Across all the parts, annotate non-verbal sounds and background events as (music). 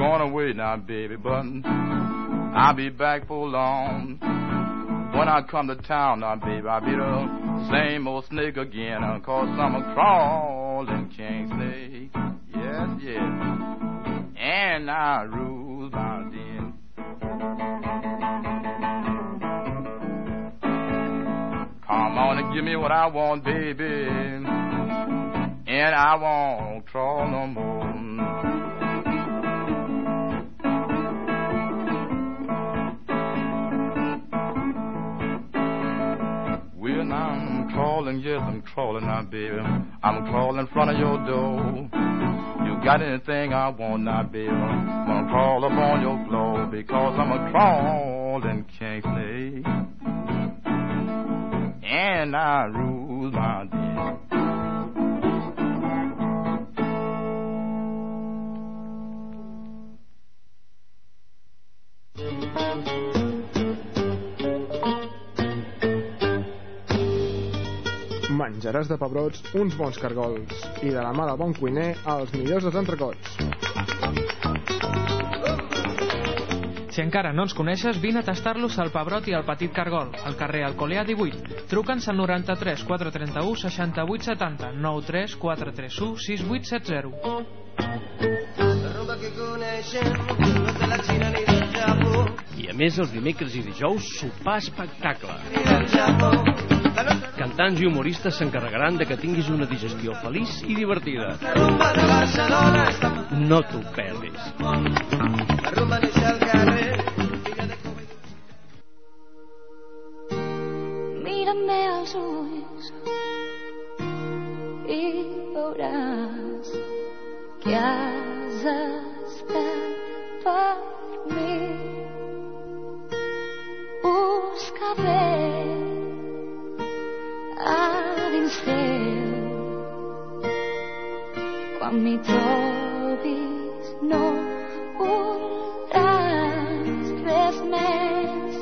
going away now, baby, but I'll be back for long. When I come to town now, baby, I'll be the same old snake again, uh, cause I'm a crawling king snake. Yes, yes. And I rule my den. Come on and give me what I want, baby. And I won't crawl no more. Crawling, yes, I'm crawling now, baby. I'm crawling in front of your door. You got anything I want now, baby? I'm gonna crawl up on your floor because I'm a crawling king snake. And I rule my day. Menjaràs de pebrots uns bons cargols i de la mà del bon cuiner els millors dels entrecots. Si encara no ens coneixes, vine a tastar-los al Pebrot i al Petit Cargol, al carrer Alcolea 18. Truca'ns al 93 431 68 70 93 431 6870. I a més, els dimecres i dijous, sopar espectacle. Cantants i humoristes s'encarregaran de que tinguis una digestió feliç i divertida. No t'ho perdis. Mírame als ulls i veuràs que has estat per mi. Busca bé a dins teu. Quan m'hi trobis no voldràs res més.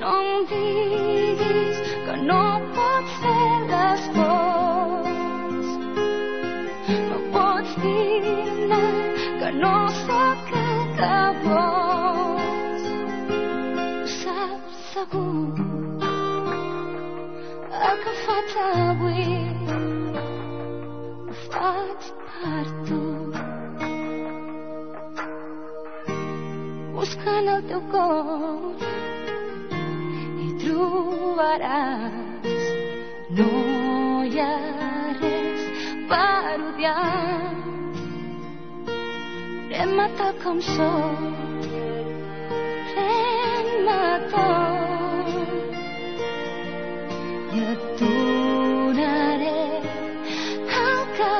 No em diguis que no pots fer l'esforç no pots dir-me que no sóc el que vols. Ho saps segur faig avui ho faig per tu buscant el teu cor i trobaràs no hi ha res per odiar pren-me tal com sóc pren-me tot i et donaré el que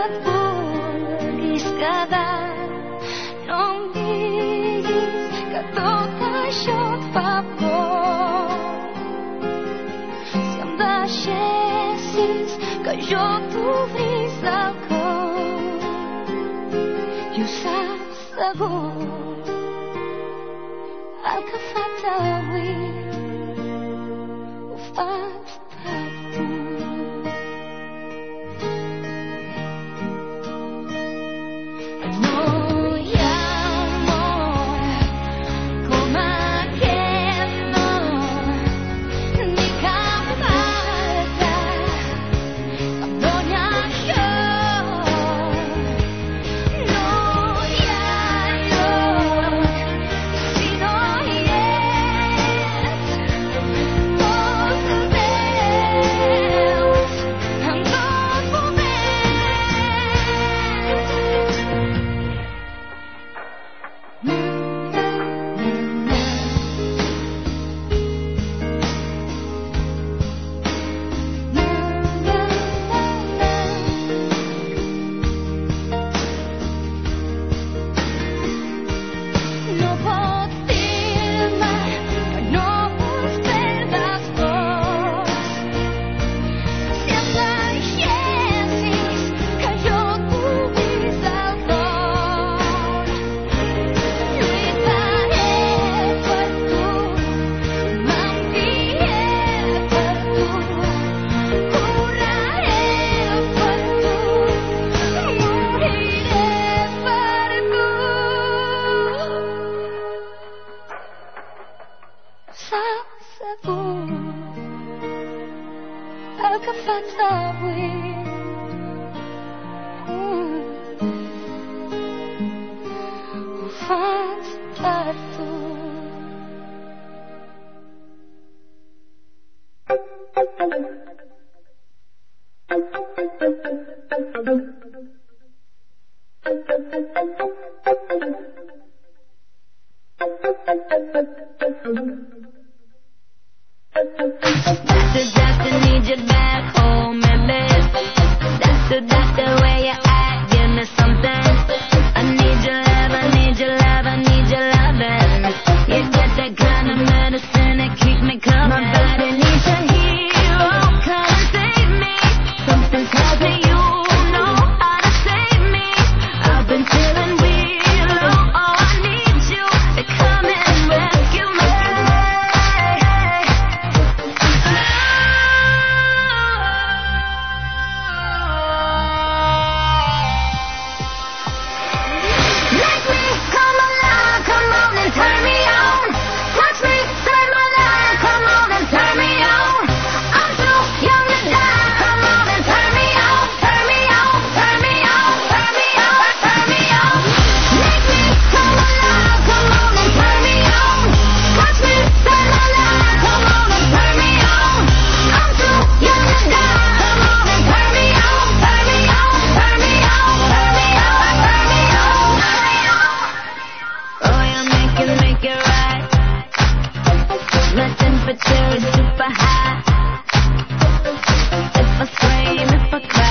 can make it right. My temperature is super high. If I scream, if I cry.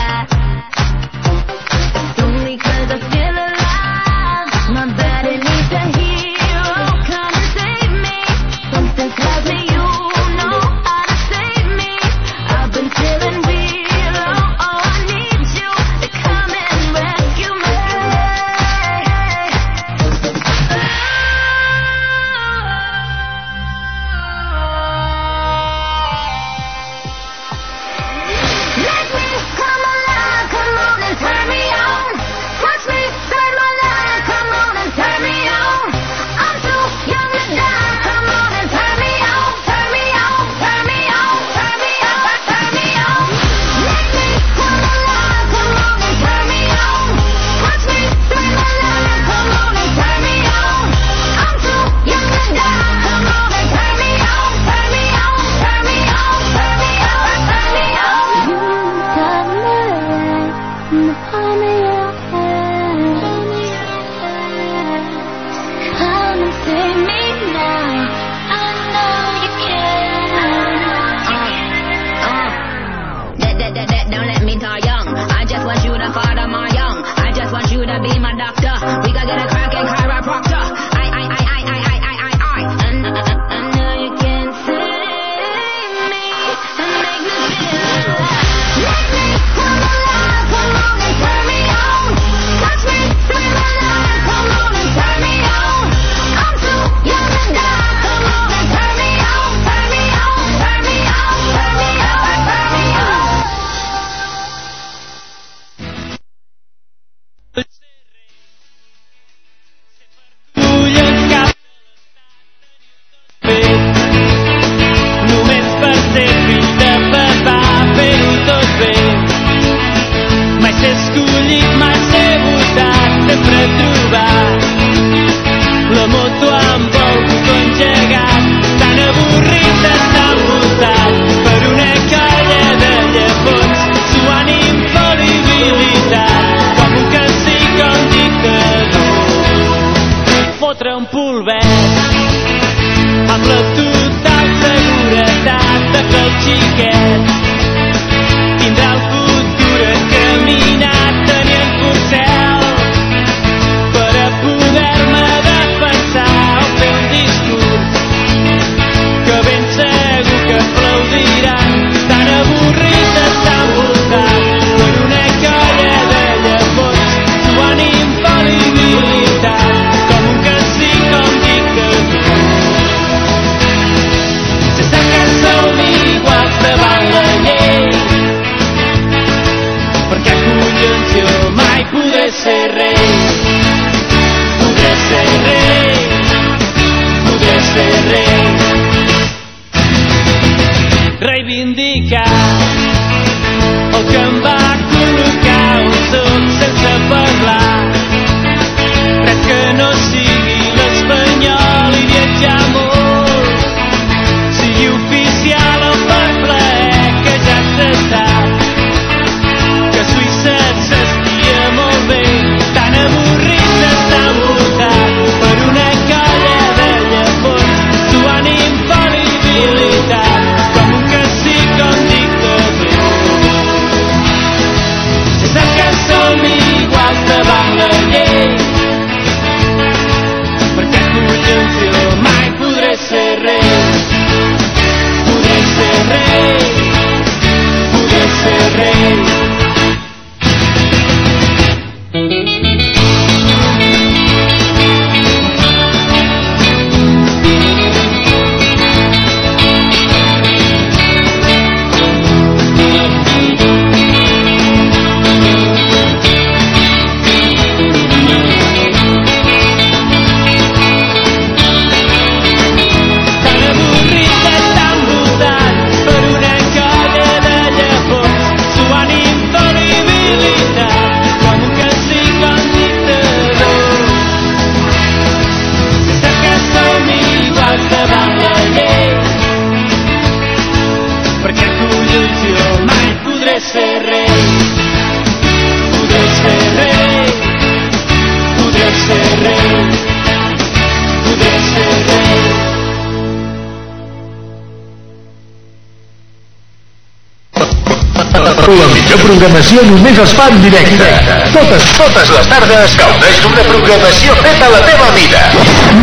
La programació només es fa en directe. Totes, totes les tardes gaudeix d'una programació feta a la teva mida.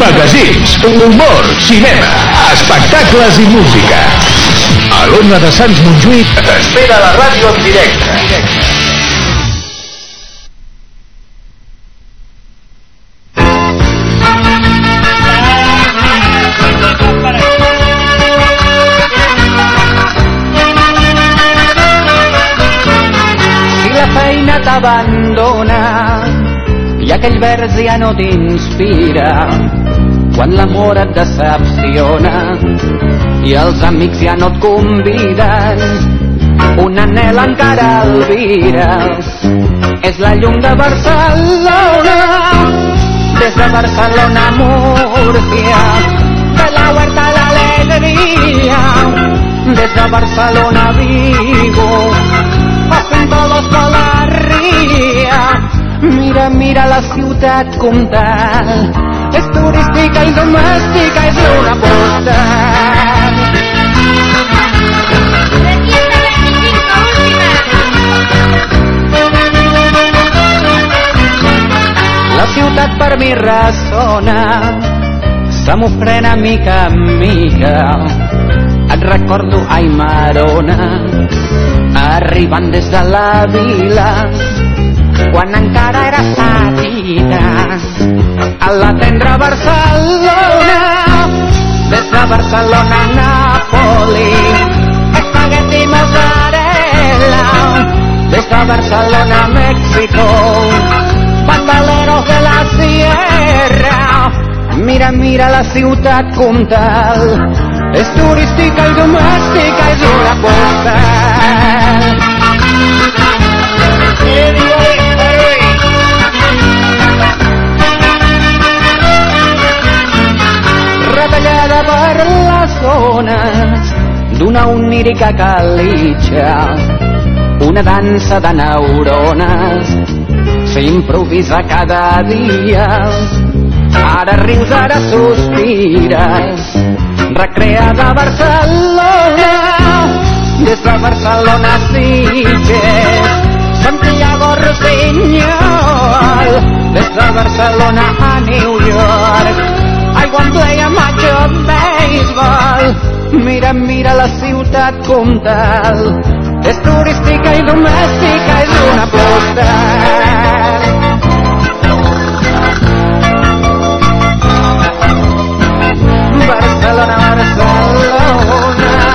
Magazins, humor, cinema, espectacles i música. A l'Ona de Sants Montjuïc t'espera la ràdio en directe. Aquell vers ja no t'inspira, quan l'amor et decepciona i els amics ja no et conviden, un anel encara albires. És la llum de Barcelona, des de Barcelona Múrcia, de la huerta a l'alegria, des de Barcelona a Vigo, passen todos por la. Mira, mira la ciutat comtal, és turística i domèstica, és una postal. La ciutat per mi ressona, se m'ofrena mica en mica. Et recordo, ai Marona, arribant des de la vila, quan encara era petita, a la tendra Barcelona, des de Barcelona a Napoli, espagueti i mozzarella, des de Barcelona a México, pasteleros de la sierra, mira, mira la ciutat comtal, és turística i domèstica, és una postal. Retallada per les zones d'una onírica calitxa, una dansa de neurones. S'improvisa cada dia. Ara rius, ara sospires, recreada Barcelona, des de Barcelona a Sitges, Santiago Rossinyol, des de Barcelona a New York, I want play a match of baseball, mira, mira la ciutat comtal, és turística i domèstica, és una postal. Barcelona, Barcelona.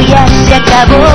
Ya se acabó.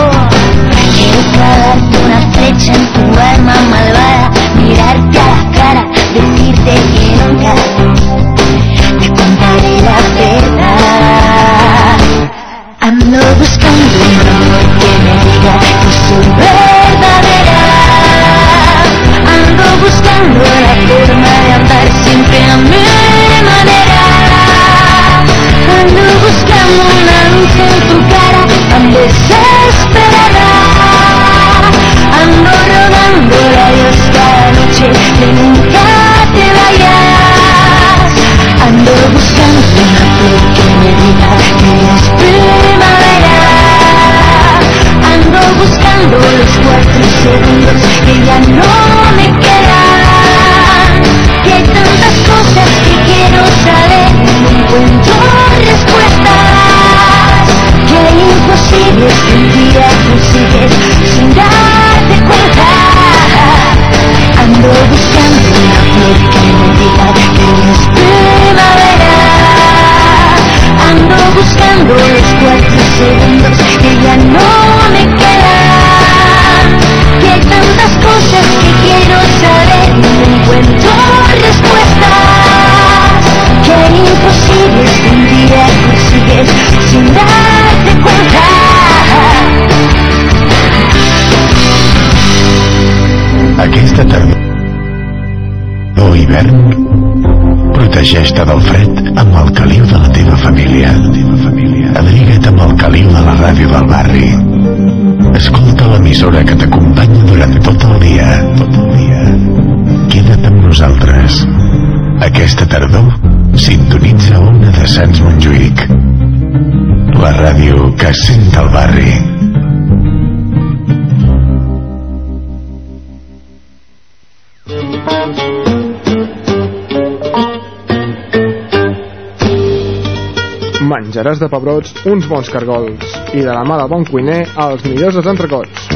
De pebrots uns bons cargols i de la mà del bon cuiner els millors dels entrecots.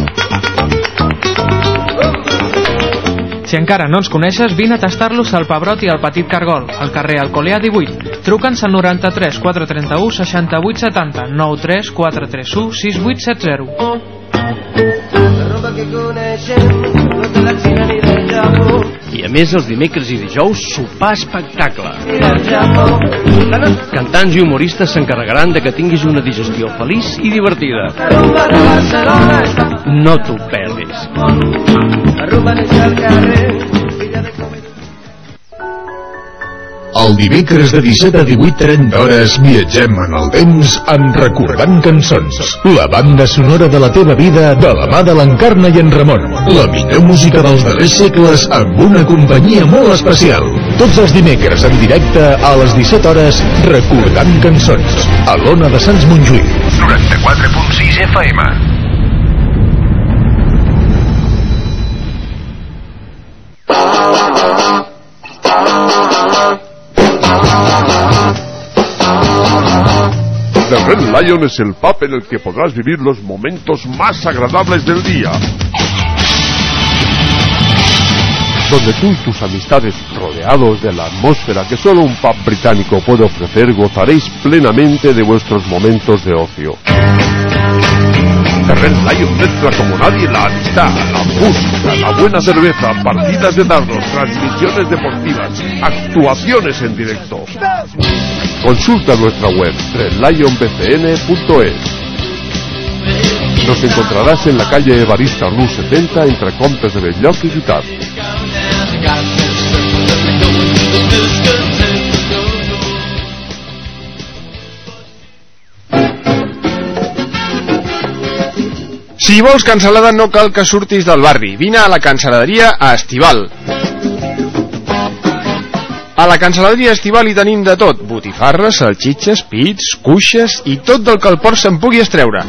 Si encara no ens coneixes, vine a tastar-los al Pebrot i al Petit Cargol, al carrer Alcolea 18. Truca'ns al 93 431 68 70 93 431 6870. I a més els dimecres i dijous sopar espectacle. Cantants i humoristes s'encarregaran de que tinguis una digestió feliç i divertida. No t'ho perdis. El dimecres de 17 a 18.30 hores viatgem en el temps en Recordant Cançons. La banda sonora de la teva vida de la mà de l'Encarna i en Ramon. La millor música dels darrers segles amb una companyia molt especial. Tots els dimecres en directe a les 17 hores Recordant Cançons. A l'Ona de Sants Montjuïc. 94.6 FM. Red Lion es el pub en el que podrás vivir los momentos más agradables del día. Donde tú y tus amistades, rodeados de la atmósfera que solo un pub británico puede ofrecer, gozaréis plenamente de vuestros momentos de ocio. Red Lion mezcla como nadie la amistad, la música, la buena cerveza, partidas de dardos, transmisiones deportivas, actuaciones en directo. Consulta nuestra web redlionbcn.es. Nos encontrarás en la calle Evarista Rue 70 entre Comptes de Belloc y Guitar. Si vols cansalada no cal que surtis del barri. Vine a la cansaladeria a Estival. A la cansaladeria Estival hi tenim de tot. Botifarres, salxitxes, pits, cuixes i tot del que el port se'n pugui estreure.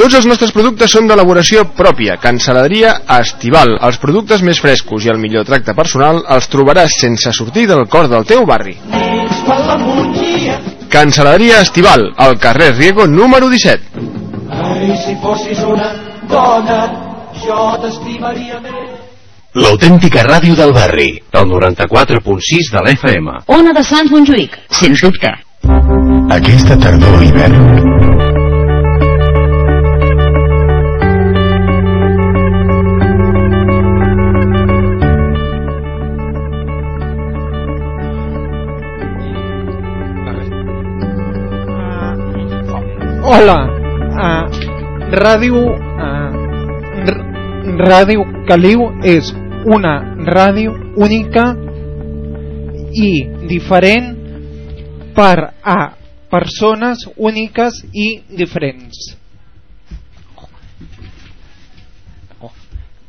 Tots els nostres productes són d'elaboració pròpia. Cansaladeria Estival. Els productes més frescos i el millor tracte personal els trobaràs sense sortir del cor del teu barri. Cancel·leria Estival, al carrer Riego número 17. Ai, si fossis una dona, jo t'estimaria més. L'autèntica ràdio del barri, el 94.6 de l'FM. Ona de Sants Montjuïc, sens dubte. Aquesta tardor o hivern, Hola, Ràdio uh, Ràdio Caliu és una ràdio única i diferent per a persones úniques i diferents.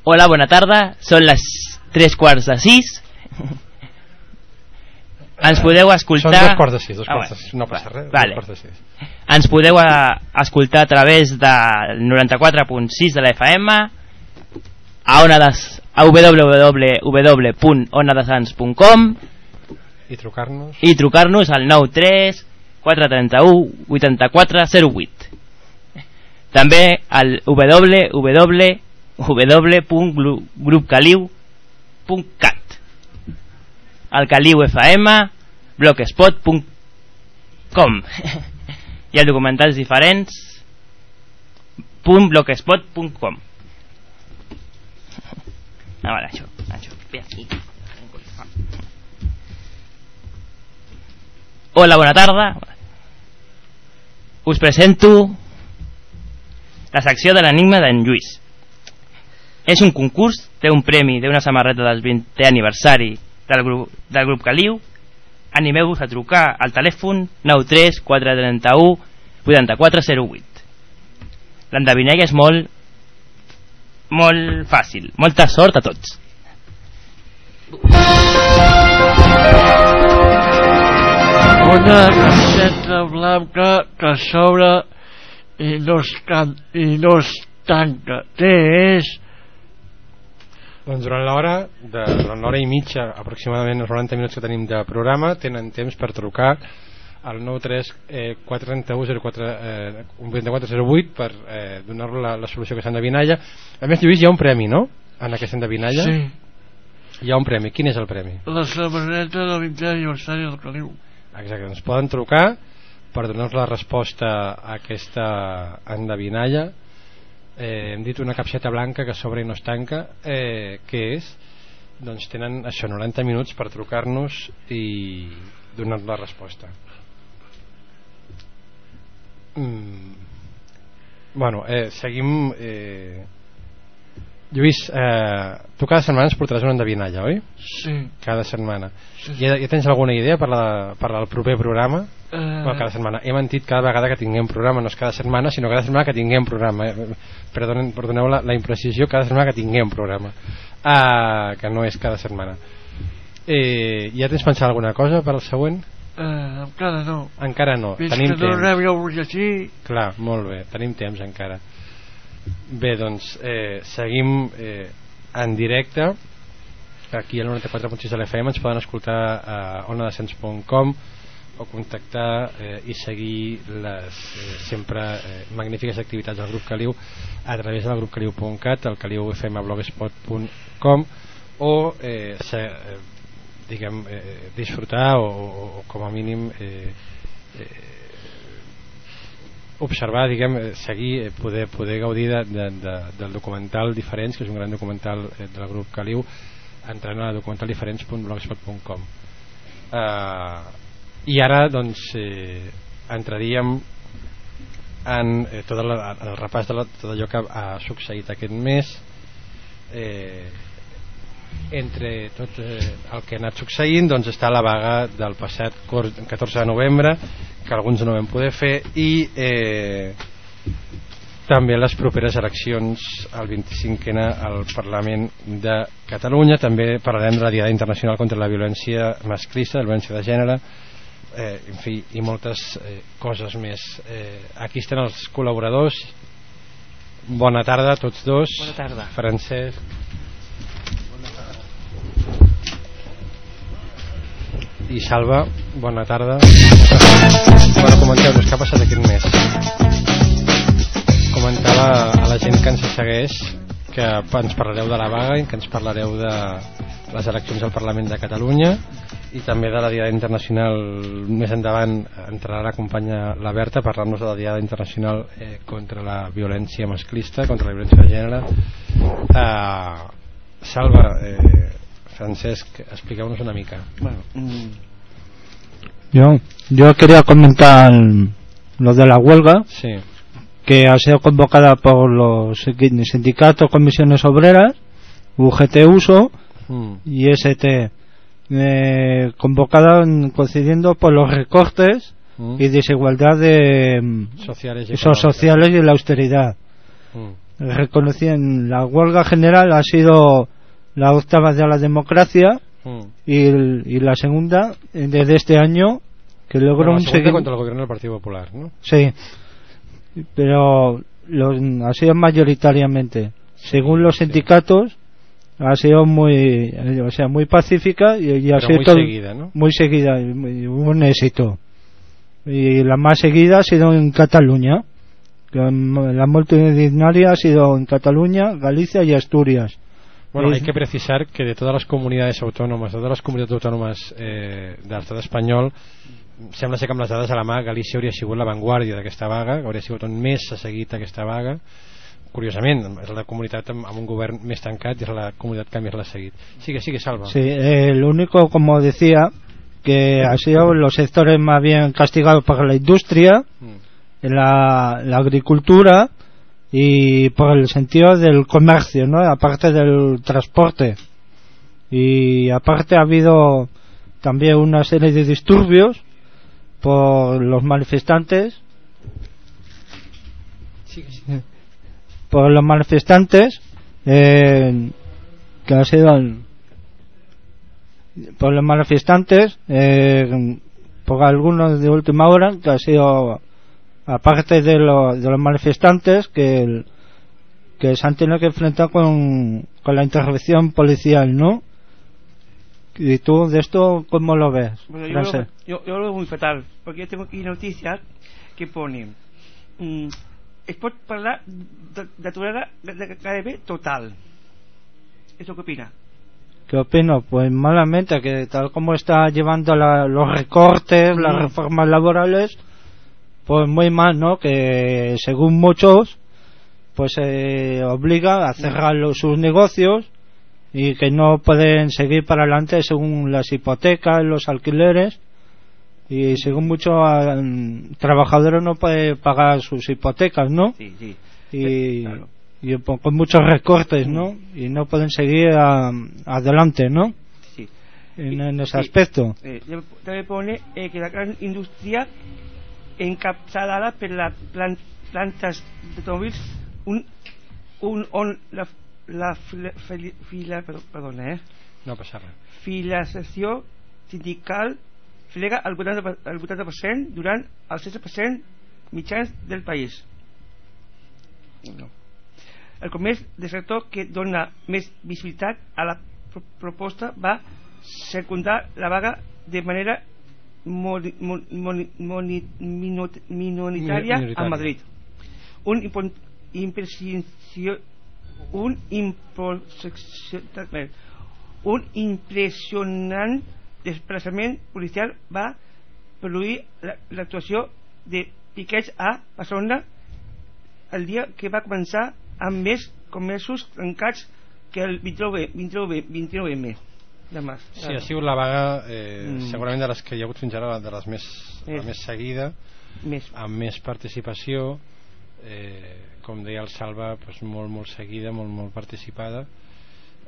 Hola, bona tarda. Són les 3 quarts de 6. (laughs) Ens podeu escoltar... Són dos quarts de sis, dos Ah, quarts de sis, no passa res, dos Vale. quarts de sis. Ens podeu eh, escoltar a través del 94.6 de la FM a, onades, a www.onadesans.com I trucar-nos... i trucar-nos al 93 431 84 08 també al www.grupcaliu.cat al Caliu FM blogspot.com (laughs) i el documentals diferents .blogspot.com a veure, això, això, ve aquí Hola, bona tarda. Us presento la secció de l'enigma d'en Lluís. És un concurs, té un premi d'una samarreta del 20è aniversari del grup, del grup Caliu. Animeu-vos a trucar al telèfon 93 431 8408. L'endevinalla és molt molt fàcil. Molta sort a tots. Una caseta blanca que s'obre i no es, can i no es tanca. Què és? Doncs durant l'hora, de, durant l'hora i mitja, aproximadament els 90 minuts que tenim de programa, tenen temps per trucar al 93 eh, 431 04, eh, 2408 per eh, donar-lo la, la solució que s'ha endevinalla. A més, Lluís, hi ha un premi, no? En aquesta endevinalla. Sí. Hi ha un premi. Quin és el premi? La samarreta del 20è aniversari del Caliu. Exacte, ens poden trucar per donar-nos la resposta a aquesta endevinalla. Eh, hem dit una capseta blanca que s'obre i no es tanca. Eh, què és? Doncs tenen això, 90 minuts per trucar-nos i donar la resposta. Mm. Bueno, eh, seguim... Eh... Lluís, eh, tu cada setmana ens portaràs una endevinalla, oi? Sí. Cada setmana. Sí, sí. Ja, ja tens alguna idea per, la, per al proper programa? Eh. Bueno, cada setmana. He mentit cada vegada que tinguem programa, no és cada setmana, sinó cada setmana que tinguem programa. Eh? Perdonen, perdoneu la, la imprecisió, cada setmana que tinguem programa. Ah, que no és cada setmana. Eh, ja tens pensat alguna cosa per al següent? Eh, encara no. Encara no, Fins tenim que no temps. rebi el butlletí... Clar, molt bé, tenim temps encara. Bé, doncs, eh, seguim eh, en directe aquí al 94.6 de l'FM ens poden escoltar a onadescens.com o contactar eh, i seguir les eh, sempre eh, magnífiques activitats del grup Caliu a través del grup caliu.cat el caliufmblogspot.com o eh, se, eh, diguem, eh, disfrutar o, o, o com a mínim eh, eh, observar, diguem, eh, seguir, eh, poder, poder gaudir de, de, de, del documental Diferents, que és un gran documental eh, del grup Caliu, entrant a documentaldiferents.blogspot.com uh, i ara doncs eh, entraríem en eh, tot el, el repàs de la, tot allò que ha succeït aquest mes eh, entre tot eh, el que ha anat succeint doncs està la vaga del passat cor- 14 de novembre que alguns no vam poder fer i eh, també les properes eleccions el 25 al Parlament de Catalunya. També parlarem de la Diada Internacional contra la Violència Masclista, la violència de gènere eh, en fi, i moltes eh, coses més eh, aquí estan els col·laboradors bona tarda a tots dos Bona tarda. Francesc i Salva, bona tarda. Bueno, comenteu-nos què ha passat aquest mes. Comentar a, a la gent que ens segueix que ens parlareu de la vaga i que ens parlareu de les eleccions al Parlament de Catalunya i també de la Diada Internacional més endavant entrarà la companya la Berta parlant-nos de la Diada Internacional eh, contra la violència masclista contra la violència de gènere. Eh, Salva eh, Francesc, expliqueu-nos una mica. Bueno, mm, yo, yo quería comentar lo de la huelga sí. que ha sido convocada por los sindicatos, comisiones obreras UGT Uso mm. y ST eh, convocada coincidiendo por los recortes Mm. y desigualdad de mm, Sociales y sociales y la austeridad. Mm. Reconocían la huelga general ha sido la octava de la democracia y, el- y la segunda eh, desde este año que logró Bueno, un seguimiento contra el gobierno del Partido Popular ¿no? Sí, pero los, ha sido mayoritariamente. Según los sindicatos, ha sido muy, o sea, muy pacífica y, y ha Pero sido muy todo- seguida, ¿no? muy seguida, y muy- un éxito. Y la más seguida ha sido en Cataluña. mm, La multitudinaria ha sido en Cataluña, Galicia y Asturias. Bueno, hay que precisar que de todas las comunidades autónomas, de todas las comunitats autònomes eh, de l'estat espanyol, sembla ser que amb les dades a la mà Galícia hauria sigut l'avantguàrdia d'aquesta vaga, hauria sigut on més s'ha seguit aquesta vaga. Curiosament, és la comunitat amb, amb un govern més tancat i és la comunitat que més l'ha seguit. Sigue, sigue, Salva. Sí, eh, lo único, como decía, que ha sido los sectores más bien castigados por la industria, la, la agricultura y por el sentido del comercio, ¿no? Aparte del transporte. Y aparte ha habido también una serie de disturbios por los manifestantes por los manifestantes eh, que ha sido por los manifestantes eh, por algunos de última hora que ha sido aparte de, lo- de los manifestantes que que se han tenido que enfrentar con, con la intervención policial ¿no? y tú de esto cómo lo ves Bueno, yo, lo, yo, yo lo veo muy fatal, porque yo tengo aquí noticias que ponen mm, es pot parlar d'aturada gairebé total. ¿Eso qué opina? ¿Qué opino? Pues malamente, que tal como está llevando la- los recortes, las Mm. reformas laborales, pues muy mal, ¿no? Que según muchos, pues se obliga a cerrar los- sus negocios y que no pueden seguir para adelante según las hipotecas, los alquileres y según muchos trabajadores no pueden pagar sus hipotecas, ¿no? Sí, sí. y, y po- con muchos recortes, ¿no? Y no pueden seguir adelante, ¿no? Sí. En, en ese Sí. aspecto. Eh, també pone eh, que la gran indústria encapçalada per les plan, plantes d'automòbils un, un, on la, la fila, fila, fila, perdó, perdona, eh? No passa res. filació sindical flega el 80%, el 80% durant el 16% mitjans del país. No. El comerç de sector que dona més visibilitat a la pro proposta va secundar la vaga de manera moni- mon- moni- moni- minot- minoritària Minoritària. a Madrid. Un un imposició- un impressionant desplaçament policial va produir la- l'actuació de piquets a Barcelona el dia que va començar amb més comerços tancats que el 29, 29, 29M de març. Sí, ha sigut la vaga eh, Mm. segurament de les que hi ha hagut fins ara de les més, la Més. més seguida Més. amb més participació eh, com deia el Salva doncs molt, molt seguida, molt, molt participada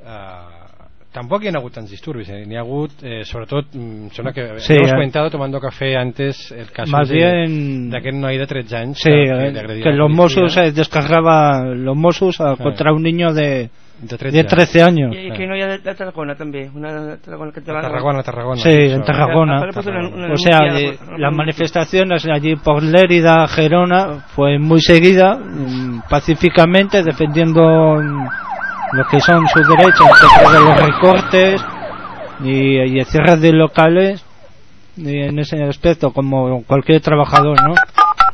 eh, tampoc hi ha hagut tants disturbis eh? n'hi ha hagut, eh, sobretot mm, sembla que Sí, hemos eh. comentado tomando café antes el caso Más de- bien- d'aquest noi de 13 anys Sí, que, eh, que los. Mossos eh, descargaba los Mossos a- contra un niño de, De 13 de 13 años. I que no hi ha de, de Tarragona també una Tarragona que Tarragona, Tarragona. Sí, en Tarragona. Una O sea, de- las manifestaciones allí por Lérida, Gerona, fue muy seguida, mm, pacíficamente, defendiendo mm, lo que son sus derechos en de los recortes y, y el cierre de locales y en ese aspecto como cualquier trabajador, ¿no?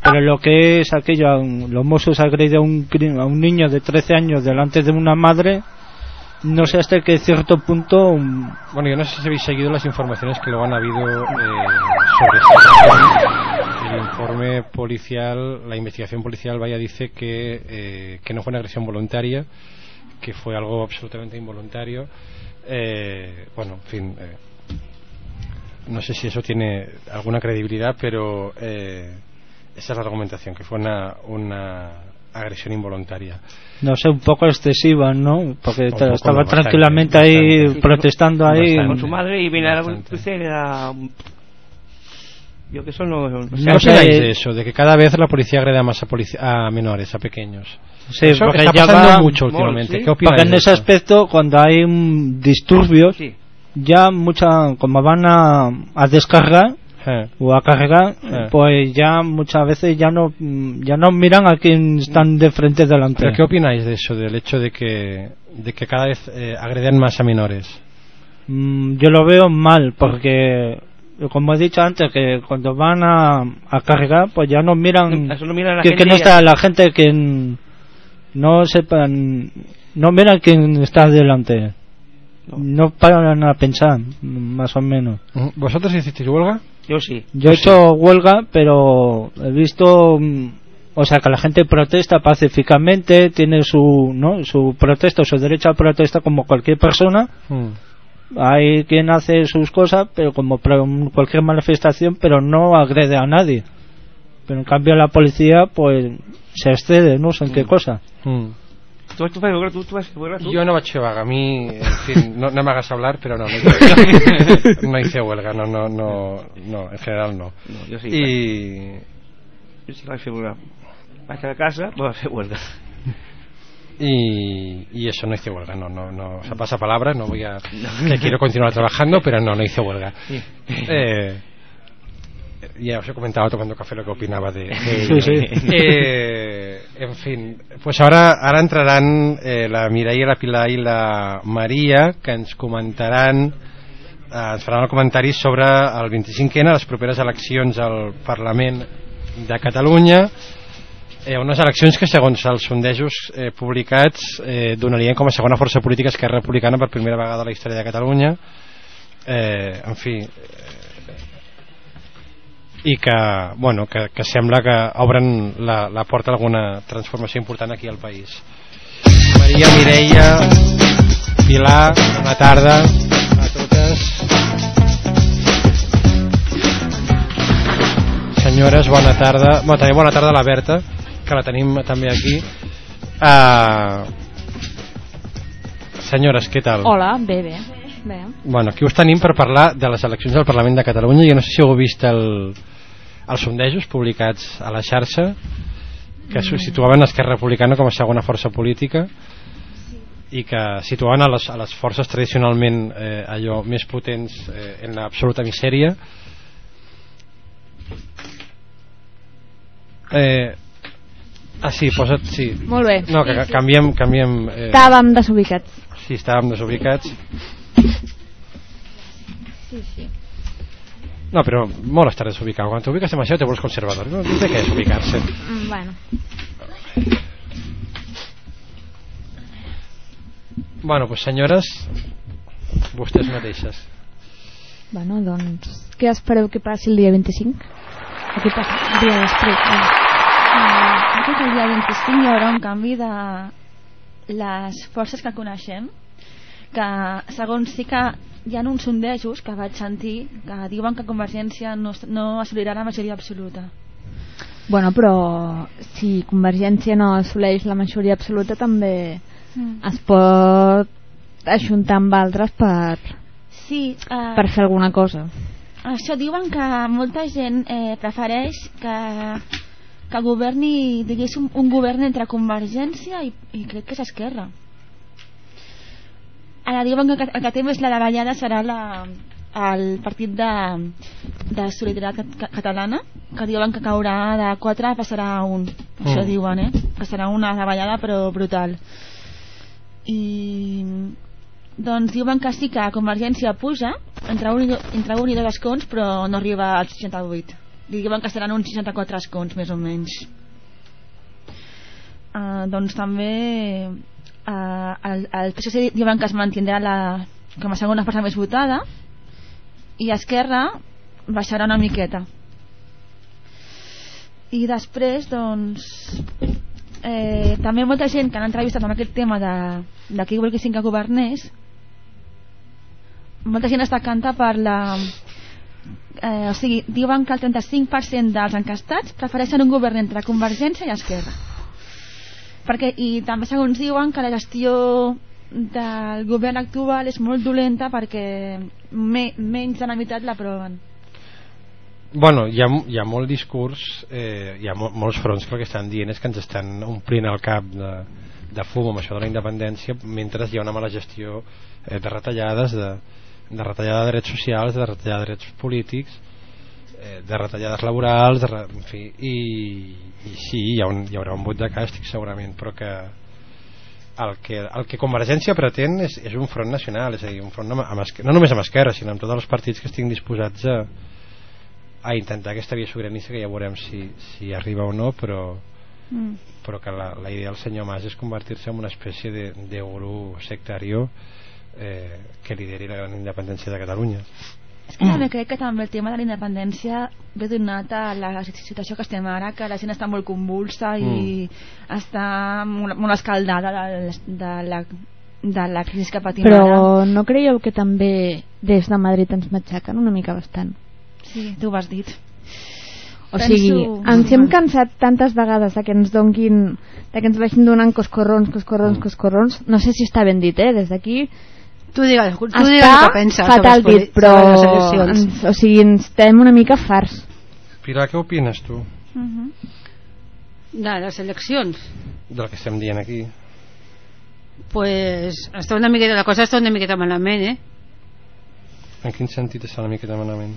Pero lo que es aquello, los Mossos agreden a un, a un niño de 13 años delante de una madre, no sé hasta qué cierto punto Bueno, yo no sé si habéis seguido las informaciones que luego han habido eh, sobre. El informe policial, la investigación policial, vaya, dice que, eh, que no fue una agresión voluntaria, que fue algo absolutamente involuntario. Eh, bueno, en fin, eh, no sé si eso tiene alguna credibilidad, pero eh, esa es la argumentación, que fue una, una agresión involuntaria. no sé, un poco excesiva, ¿no? Porque poco, estaba no, bastante, tranquilamente ahí bastante. protestando ahí. con su madre y viene a la y le da un- yo que eso no, no sé. ¿Qué opináis de eso? De que cada vez la policía agreda más a, a menores, a pequeños. Sí, eso porque está ya pasando va- mucho últimamente. ¿Qué Porque opináis en ese aspecto, cuando hay mm, disturbios, ya mucha, como van a, a descargar Eh. o a cargar, Eh. pues ya muchas veces ya no, ya no miran a quien están de frente delante. ¿Pero qué opináis de eso? Del hecho de que, de que cada vez eh, agreden más a menores. Mm, yo lo veo mal porque como he dicho antes que cuando van a, a cargar pues ya no miran la que, no está la gente que no sepan no miran quién está delante. No. Paran a pensar más o menos. ¿Vosotros hicisteis huelga? Yo sí. yo he hecho huelga pero he visto mm, o sea que la gente protesta pacíficamente tiene su no su protesta su derecho a protesta como cualquier persona. Mm. Hay quien hace sus cosas, pero como cualquier manifestación, pero no agrede a nadie. Pero en cambio la policía, pues, se excede, no sé en qué cosa. Mm. ¿Tú, tú, vas a huelga, tú, tú huelga? Yo no he hecho vaga. A mí, en (laughs) fin, no, no me hagas hablar, pero no, no hice, (laughs) no hice huelga. No, no, no, no, en general no. No, yo sí. Y, Yo sí a hacer huelga. Vas a la casa, voy a hacer huelga. Y, y eso, no hice huelga. No, no, no. O sea, pasa palabra, no voy a. Que quiero continuar trabajando, pero no, no hice huelga. Eh, ya os he comentado tomando café lo que opinaba de, de Sí, sí. Eh, en fin, pues ahora, ara entraran eh, la Mireia, la Pilar i la Maria, que ens comentaran eh, ens faran el comentari sobre el 25N, les properes eleccions al Parlament de Catalunya, eh, unes eleccions que segons els sondejos eh, publicats eh, donarien com a segona força política Esquerra Republicana per primera vegada a la història de Catalunya. Eh, en fi eh, i que, bueno, que, que sembla que obren la, la porta a alguna transformació important aquí al país. Maria, Mireia Pilar, bona tarda a totes. Senyores, bona tarda bueno, també bona tarda a la Berta que la tenim també aquí uh, senyores, què tal? Hola, bé, bé. bé. Bueno, aquí us tenim per parlar de les eleccions del Parlament de Catalunya. Jo no sé si heu vist el, els sondejos publicats a la xarxa que Mm. situaven Esquerra Republicana com a segona força política i que situaven a les, a les forces tradicionalment eh, allò més potents eh, en l'absoluta misèria eh, ah sí, posa't sí. Molt bé. no, que Sí, ca- sí. canviem, canviem eh, Estàvem desubicats. sí, estàvem desubicats Sí, sí. No, però molt estar desubicat. Quan t'ubiques demasiado te vuelves conservador. No dice que és ubicar-se. Mm, Bueno. Bueno, pues senyores, vostès mateixes. Bueno, doncs, què espereu que passi el dia 25? O què passa el dia després? Uh, que el dia 25 hi haurà un canvi de les forces que coneixem que segons sí que hi ha uns sondejos que vaig sentir que diuen que Convergència no, no assolirà la majoria absoluta Bueno, però si Convergència no assoleix la majoria absoluta també Mm. es pot ajuntar amb altres per, sí, uh, per fer alguna cosa. això diuen que molta gent eh, prefereix que que governi diguéssim un govern entre Convergència i, i crec que és Esquerra ara diuen que el que té més la davallada serà la, el partit de, de solidaritat Cat- catalana que diuen que caurà de 4 passarà a 1 Mm. això diuen eh? que serà una davallada però brutal i doncs diuen que sí que Convergència puja entre un, i do- entre un i dos escons però no arriba als 68 diuen que seran uns 64 escons més o menys. Uh, doncs també uh, el, el PSC diuen que es mantindrà la, com a segona força més votada i Esquerra baixarà una miqueta. I després doncs eh, també molta gent que han entrevistat amb aquest tema de, de qui volguessin que governés molta gent està canta per la eh, o sigui, diuen que el 35% dels encastats prefereixen un govern entre Convergència i Esquerra. Perquè, i també segons diuen que la gestió del govern actual és molt dolenta perquè me, menys de la meitat l'aproven. Bueno, hi ha, hi ha molt discurs, eh, hi ha mo molts fronts que el que estan dient és que ens estan omplint el cap de, de fum amb això de la independència mentre hi ha una mala gestió eh, de retallades, de, de retallada de drets socials, de retallada de drets polítics, eh, de retallades laborals, de, re- en fi, i, i sí, hi, ha un, hi haurà un vot de càstig segurament, però que el que, el que Convergència pretén és, és un front nacional, és a dir, un front amb, amb, esquerra- no només amb Esquerra, sinó amb tots els partits que estiguin disposats a, a intentar aquesta via sobiranista que ja veurem si, si arriba o no però, mm. però que la, la idea del senyor Mas és convertir-se en una espècie de, de gurú sectario eh, que lideri la gran independència de Catalunya És que també crec que també el tema de la independència ve donat a la situació que estem ara, que la gent està molt convulsa i està molt, molt escaldada de, de, la, de la crisi que patim ara. Però no creieu que també des de Madrid ens matxaquen una mica bastant? Sí, tu ho has dit. O sigui, ens hem cansat tantes vegades de que ens donguin de que ens vagin donant coscorrons, coscorrons, coscorrons no sé si està ben dit, eh? Des d'aquí Tu digues, tu està digues el que penses sobre fatal poli- dit, però sobre ens, o sigui, ens estem una mica farts Pilar, què opines tu Uh -huh. De les eleccions. del que estem dient aquí? Pues està una miqueta, la cosa està una miqueta malament, eh? En quin sentit està una miqueta malament?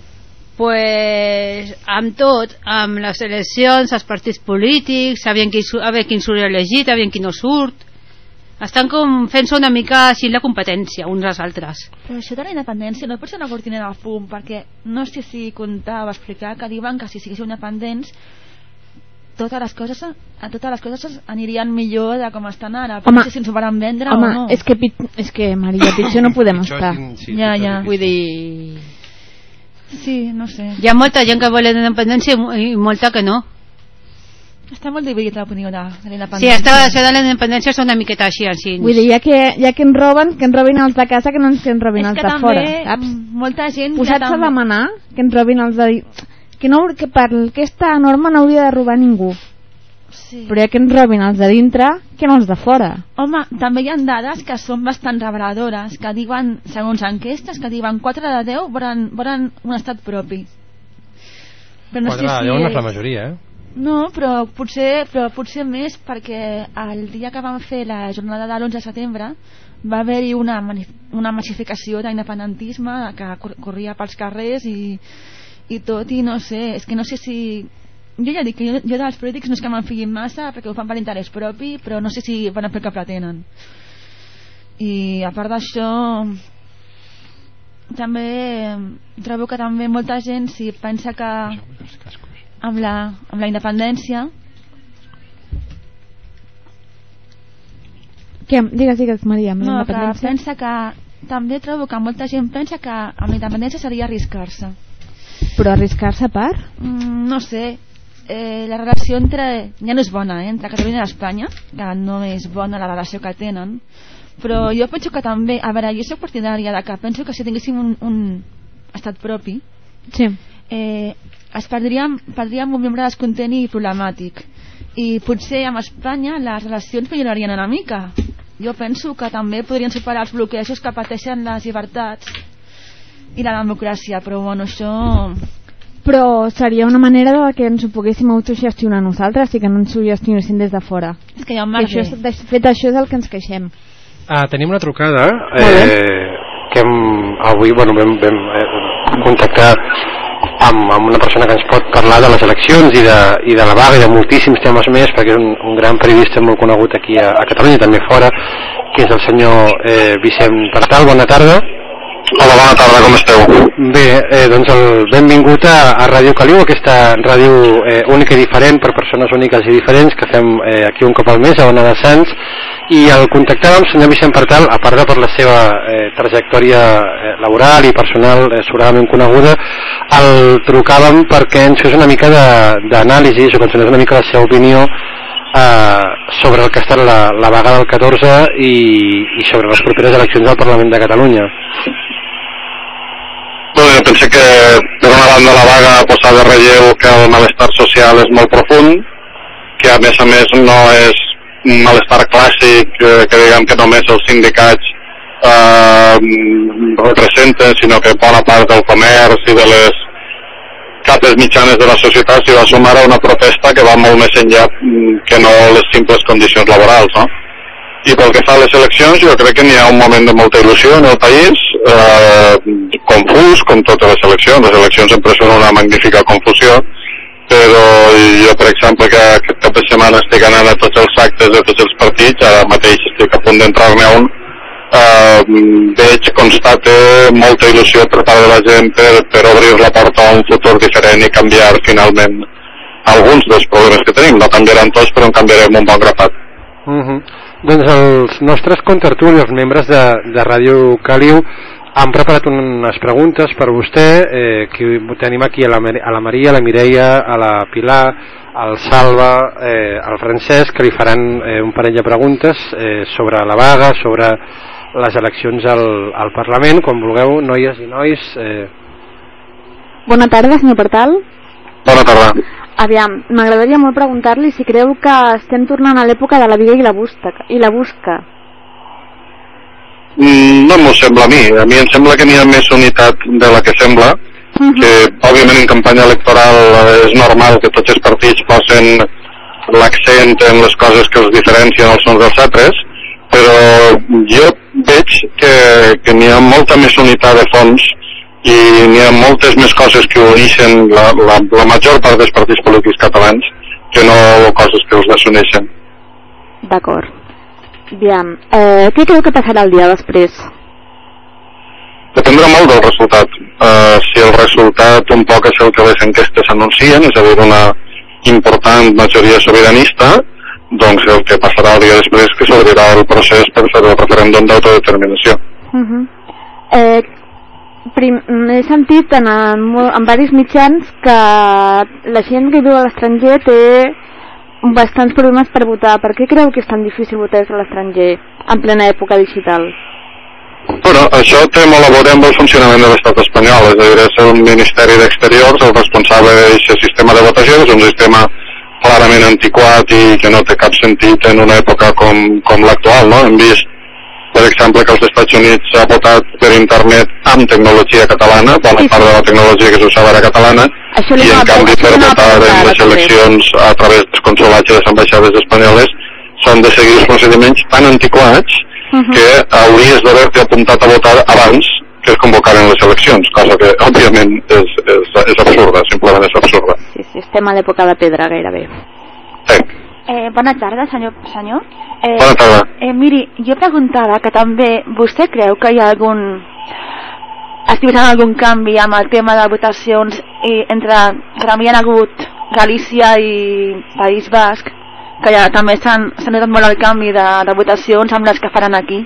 pues, amb tot, amb les eleccions, els partits polítics, sabien qui, a veure quin surt elegit, a veure qui no surt. Estan com fent-se una mica així la competència, uns als altres. Però això de la independència no pot ser una cortina de fum, perquè no sé si comptar o explicar que diuen que si siguéssim independents totes les coses a totes les coses anirien millor de com estan ara però Home, no sé si ens ho faran vendre home, o no és que, pit, és que Maria, (coughs) pitjor no podem Pitjor estar sí, Ja, ja. Vull dir... sí, no sé Hi ha molta gent que vol la independència i molta que no. Està molt dividida l'opinió de, de la Sí, està, això de la independència és una miqueta així, així. vull dir, ja que, ja que ens roben que ens robin els de casa que no ens que ens robin és els que de fora també saps? molta gent posats a demanar que ens robin els de que, no, que per aquesta norma no hauria de robar ningú sí. però ja que ens robin els de dintre que no els de fora Home, també hi ha dades que són bastant reveladores, que diuen, segons enquestes, que diuen 4 de 10 volen, volen un estat propi. Però no Quatre sé de si... deu no és la majoria, eh? No, però potser, però potser més perquè el dia que vam fer la jornada de l'11 de setembre va haver-hi una, una massificació d'independentisme que cor- corria pels carrers i, i tot, i no sé, és que no sé si... Jo ja dic que jo, jo dels polítics no és que me'n figuin massa perquè ho fan per interès propi, però no sé si van a fer el que pretenen. I a part d'això també trobo que també molta gent si pensa que amb la, amb la independència Què? Digues, digues, Maria, amb no, que independència. pensa que també trobo que molta gent pensa que amb la independència seria arriscar-se Però arriscar-se per? mm, no sé eh, la relació entre ja no és bona eh, entre Catalunya i Espanya que no és bona la relació que tenen però jo penso que també a veure, jo soc partidària de que penso que si tinguéssim un, un estat propi sí. eh, es perdríem, perdríem un membre descontent i problemàtic i potser amb Espanya les relacions millorarien una mica jo penso que també podrien superar els bloquejos que pateixen les llibertats i la democràcia però bueno, això Però seria una manera de que ens ho poguéssim autogestionar nosaltres i que no ens ho gestionessin des de fora. és que hi ha un Que marge això, és- de fet, això és el que ens queixem. Ah, tenim una trucada eh, que hem, avui bueno, vam, vam eh, contactar amb, amb una persona que ens pot parlar de les eleccions i de, i de la vaga i de moltíssims temes més perquè és un, un gran periodista molt conegut aquí a, a Catalunya i també fora que és el senyor eh, Vicent Partal. Bona tarda. Hola, bona tarda, com esteu? Bé, eh, doncs el benvingut a, a Ràdio Caliu, aquesta ràdio eh, única i diferent per persones úniques i diferents que fem eh, aquí un cop al mes a Ona de Sants i el contactàvem, senyor Vicent Partal, a part de per la seva eh, trajectòria eh, laboral i personal eh, sobradament coneguda, el trucàvem perquè ens fes una mica d'anàlisi o que ens una mica la seva opinió eh, sobre el que ha estat la, la vaga del 14 i, i sobre les properes eleccions al Parlament de Catalunya. Bueno, jo penso que per una banda la vaga posa de relleu que el malestar social és molt profund, que a més a més no és un malestar clàssic eh, que diguem que només els sindicats eh, representen, sinó que bona part del comerç i de les capes mitjanes de la societat s'hi va sumar a una protesta que va molt més enllà mm, que no les simples condicions laborals, no? I pel que fa a les eleccions, jo crec que n'hi ha un moment de molta il·lusió en el país, eh, confús, com totes les eleccions. Les eleccions sempre són una magnífica confusió, però jo, per exemple, que aquest cap de setmana estic anant a tots els actes de tots els partits, ara mateix estic a punt d'entrar-ne a un, eh, veig, constate molta il·lusió per part de la gent per, per obrir la porta a un futur diferent i canviar finalment alguns dels problemes que tenim. No canviaran tots, però en canviarem un bon grapat. Uh -huh. Doncs els nostres contertulis, els membres de, de Ràdio Caliu, han preparat unes preguntes per vostè, eh, que tenim aquí a la, a la Maria, a la Mireia, a la Pilar, al Salva, eh, al Francesc, que li faran eh, un parell de preguntes eh, sobre la vaga, sobre les eleccions al, al Parlament, com vulgueu, noies i nois. Eh, Bona tarda, senyor Partal. Bona tarda. Aviam, m'agradaria molt preguntar-li si creu que estem tornant a l'època de la vida i la busca. I la busca. Mm, no m'ho sembla a mi. A mi em sembla que n'hi ha més unitat de la que sembla, que òbviament en campanya electoral eh, és normal que tots els partits posen l'accent en les coses que els diferencien els uns dels altres, però jo veig que, que n'hi ha molta més unitat de fons i n'hi ha moltes més coses que uneixen la, la, la major part dels partits polítics catalans que no coses que els desuneixen. D'acord. Aviam, eh, què creu que passarà el dia després? Dependrà molt del resultat. Uh, si el resultat un poc és el que les enquestes anuncien, és a dir, una important majoria sobiranista, doncs el que passarà el dia després és que s'obrirà el procés per fer el referèndum d'autodeterminació. Uh -huh. eh, he sentit en, en, en varis mitjans que la gent que viu a l'estranger té bastants problemes per votar. Per què creu que és tan difícil votar des de l'estranger en plena època digital? Bueno, això té molt a veure amb el funcionament de l'estat espanyol, és a dir, és el Ministeri d'Exteriors el responsable d'aquest sistema de votació, és un sistema clarament antiquat i que no té cap sentit en una època com, com l'actual, no? Hem vist, per exemple, que als Estats Units s'ha votat per internet amb tecnologia catalana, bona part de la tecnologia que s'usava era catalana, Això i en canvi per votar en les eleccions a través dels consolats i les ambaixades espanyoles s'han de seguir els procediments tan antiquats que hauries d'haver-te apuntat a votar abans que es convocaren les eleccions, cosa que òbviament és, és, és absurda, simplement és absurda. Sí, sí, estem a l'època de pedra gairebé. Eh, bona tarda, senyor. senyor. Eh, Bona tarda. Eh, miri, jo preguntava que també vostè creu que hi ha algun estic pensant en algun canvi amb el tema de votacions i entre també hi ha hagut Galícia i País Basc que ja també s'han s'ha notat molt el canvi de, de votacions amb les que faran aquí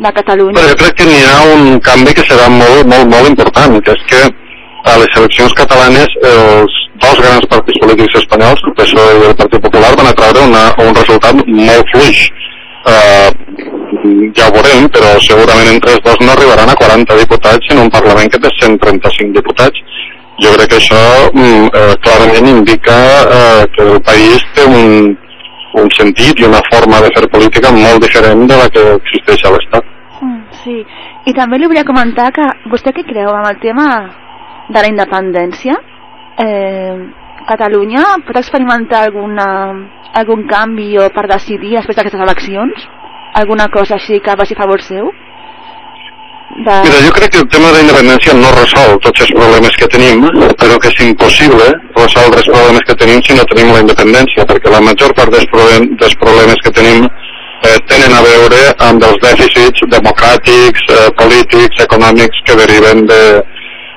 de Catalunya Però jo crec que n'hi ha un canvi que serà molt, molt, molt important, que és que a les eleccions catalanes els dos grans partits polítics espanyols, el PSOE i el Partit Popular, van a treure una, un resultat molt fluix. Uh, ja ho veurem, però segurament entre els dos no arribaran a 40 diputats en un Parlament que té 135 diputats. Jo crec que això mm, eh, clarament indica eh, que el país té un, un sentit i una forma de fer política molt diferent de la que existeix a l'Estat. Mm, Sí, i també li volia comentar que vostè què creu amb el tema de la independència? Eh, Catalunya pot experimentar alguna, algun canvi o per decidir després d'aquestes eleccions? Alguna cosa així que vagi a favor seu? De... Mira, jo crec que el tema de la independència no resol tots els problemes que tenim, però que és impossible resoldre els problemes que tenim si no tenim la independència, perquè la major part dels, problem, dels problemes que tenim eh, tenen a veure amb els dèficits democràtics, eh, polítics, econòmics que deriven de,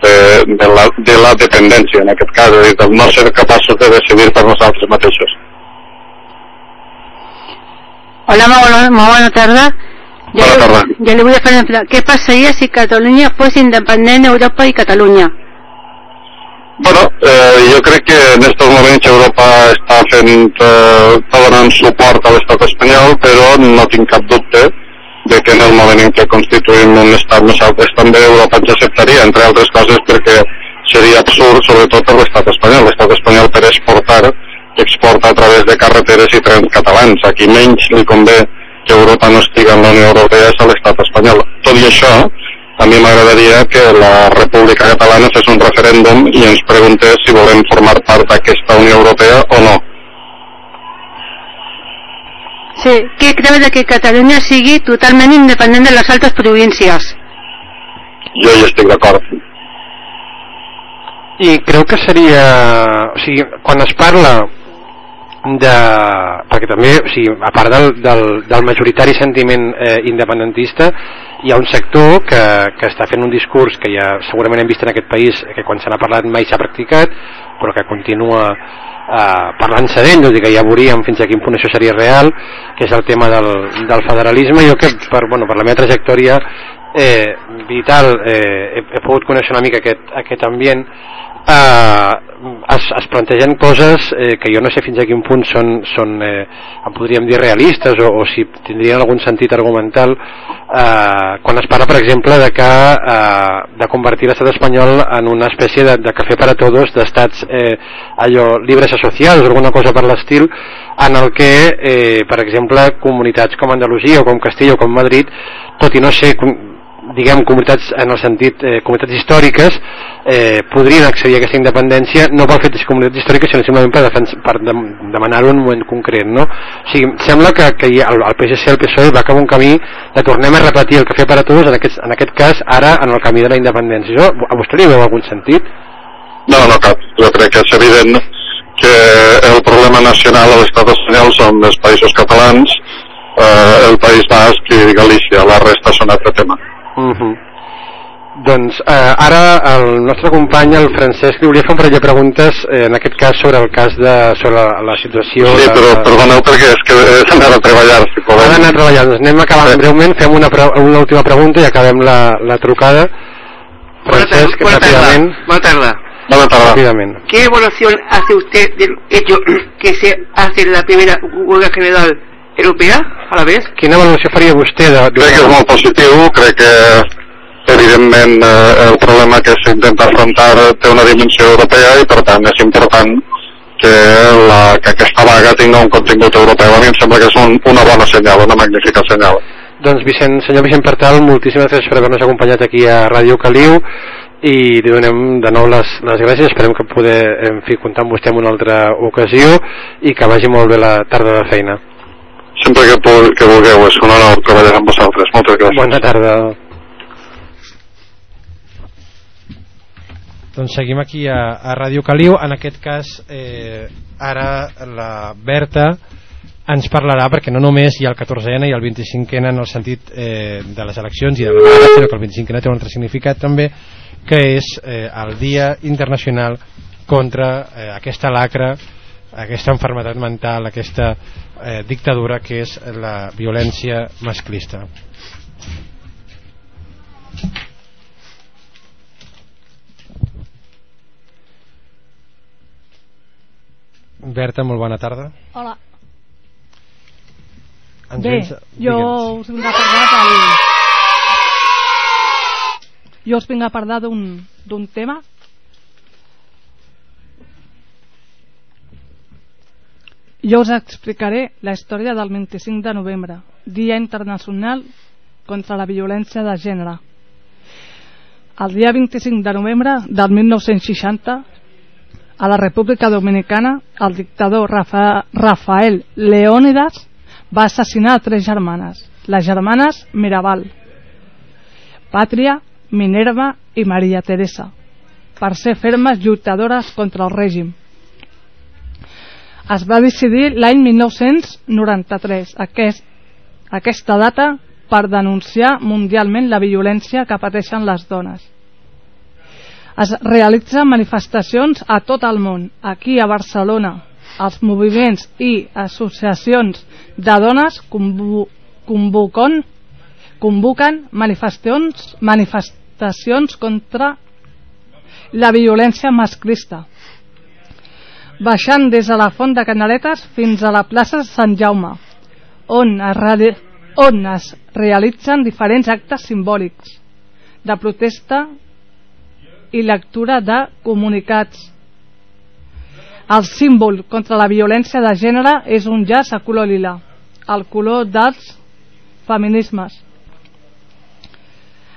de, de, la, de la dependència, en aquest cas, és del no ser capaços de decidir per nosaltres mateixos. Hola, molt bona, molt bona tarda. Jo, Bona tarda. jo li vull fer una. Què passaria si Catalunya fos independent d'Europa i Catalunya? Bueno, eh, jo crec que en aquests moments Europa està fent, eh, està donant suport a l'estat espanyol, però no tinc cap dubte de que en el moment en què constituïm un estat nosaltres també Europa ens acceptaria, entre altres coses perquè seria absurd, sobretot per l'estat espanyol. L'estat espanyol per exportar exporta a través de carreteres i trens catalans. Aquí menys li convé que Europa no estiga en la Unió Europea és a l'estat espanyol. Tot i això, a mi m'agradaria que la República Catalana fes un referèndum i ens preguntés si volem formar part d'aquesta Unió Europea o no. Sí, què creu de que Catalunya sigui totalment independent de les altres províncies? Jo hi estic d'acord. I creu que seria... O sigui, quan es parla de... perquè també, o sigui, a part del, del, del majoritari sentiment eh, independentista, hi ha un sector que, que està fent un discurs que ja segurament hem vist en aquest país, que quan se n'ha parlat mai s'ha practicat, però que continua eh, parlant-se d'ell, a dir, que ja veuríem fins a quin punt això seria real, que és el tema del, del federalisme. Jo que per, bueno, per la meva trajectòria eh, vital eh, he, he pogut conèixer una mica aquest, aquest ambient eh, es, es plantegen coses eh, que jo no sé fins a quin punt són, són eh, en podríem dir realistes o, o si tindrien algun sentit argumental eh, quan es parla per exemple de que eh, de convertir l'estat espanyol en una espècie de, de cafè per a tots d'estats eh, allò llibres associats o alguna cosa per l'estil en el que eh, per exemple comunitats com Andalusia o com Castilla o com Madrid tot i no ser diguem comunitats en el sentit eh, comunitats històriques eh, podrien accedir a aquesta independència no pel fet de ser comunitats històriques sinó simplement per, defens per dem demanar-ho en un moment concret no? o sigui, sembla que, que el, el PSC el PSOE va cap un camí de tornem a repetir el cafè per a tots en aquest, en aquest cas ara en el camí de la independència això a vostè li veu algun sentit? No, no cap. Jo crec que és evident que el problema nacional a l'estat espanyol són els països catalans, eh, el País Basc i Galícia. La resta són altre tema. Uh -huh. Doncs eh, ara el nostre company, el Francesc, li volia fer un parell de preguntes, eh, en aquest cas sobre el cas de... sobre la, la situació... Sí, de, però perdoneu perquè és que he d'anar a treballar, si Ha podem. d'anar a treballar, doncs anem acabant breument, fem una, pre- una última pregunta i acabem la, la trucada. Francesc, ràpidament. Buenas tardes. Bona tarda. Ràpidament. ¿Qué evaluación hace usted del hecho que se hace la primera huelga general europea a la vez? Quina valoració faria vostè de... Crec que és molt positiu, crec que evidentment eh, el problema que s'intenta afrontar té una dimensió europea i per tant és important que, la, que aquesta vaga tinga un contingut europeu. A mi em sembla que és un, una bona senyal, una magnífica senyal. Doncs Vicent, senyor Vicent Pertal, moltíssimes gràcies per haver-nos acompanyat aquí a Ràdio Caliu i li donem de nou les, les gràcies, esperem que poder en fi, comptar amb vostè en una altra ocasió i que vagi molt bé la tarda de feina. Sempre que, que vulgueu, és un honor treballar amb vosaltres. Moltes gràcies. Bona tarda. Doncs seguim aquí a, a Ràdio Caliu. En aquest cas, eh, ara la Berta ens parlarà perquè no només hi ha el 14N i el 25N en el sentit eh, de les eleccions i de la vaga, sinó que el 25N té un altre significat també que és eh, el Dia Internacional contra eh, aquesta lacra aquesta enfermetat mental, aquesta eh, dictadura que és la violència masclista. Berta, molt bona tarda. Hola. Ens Bé, vens- jo us vinc a parlar del... Jo us vinc a parlar d'un tema Jo us explicaré la història del 25 de novembre, Dia Internacional contra la Violència de Gènere. El dia 25 de novembre del 1960, a la República Dominicana, el dictador Rafa, Rafael Leónidas va assassinar tres germanes, les germanes Mirabal, Pàtria, Minerva i Maria Teresa, per ser fermes lluitadores contra el règim. Es va decidir l'any 1993. Aquest, aquesta data per denunciar mundialment la violència que pateixen les dones. Es realitzen manifestacions a tot el món, aquí a Barcelona. Els moviments i associacions de dones convo convoquen, convoquen manifestacions, manifestacions contra la violència masclista baixant des de la font de Canaletes fins a la plaça Sant Jaume, on es, on es realitzen diferents actes simbòlics de protesta i lectura de comunicats. El símbol contra la violència de gènere és un llaç a color lila, el color dels feminismes.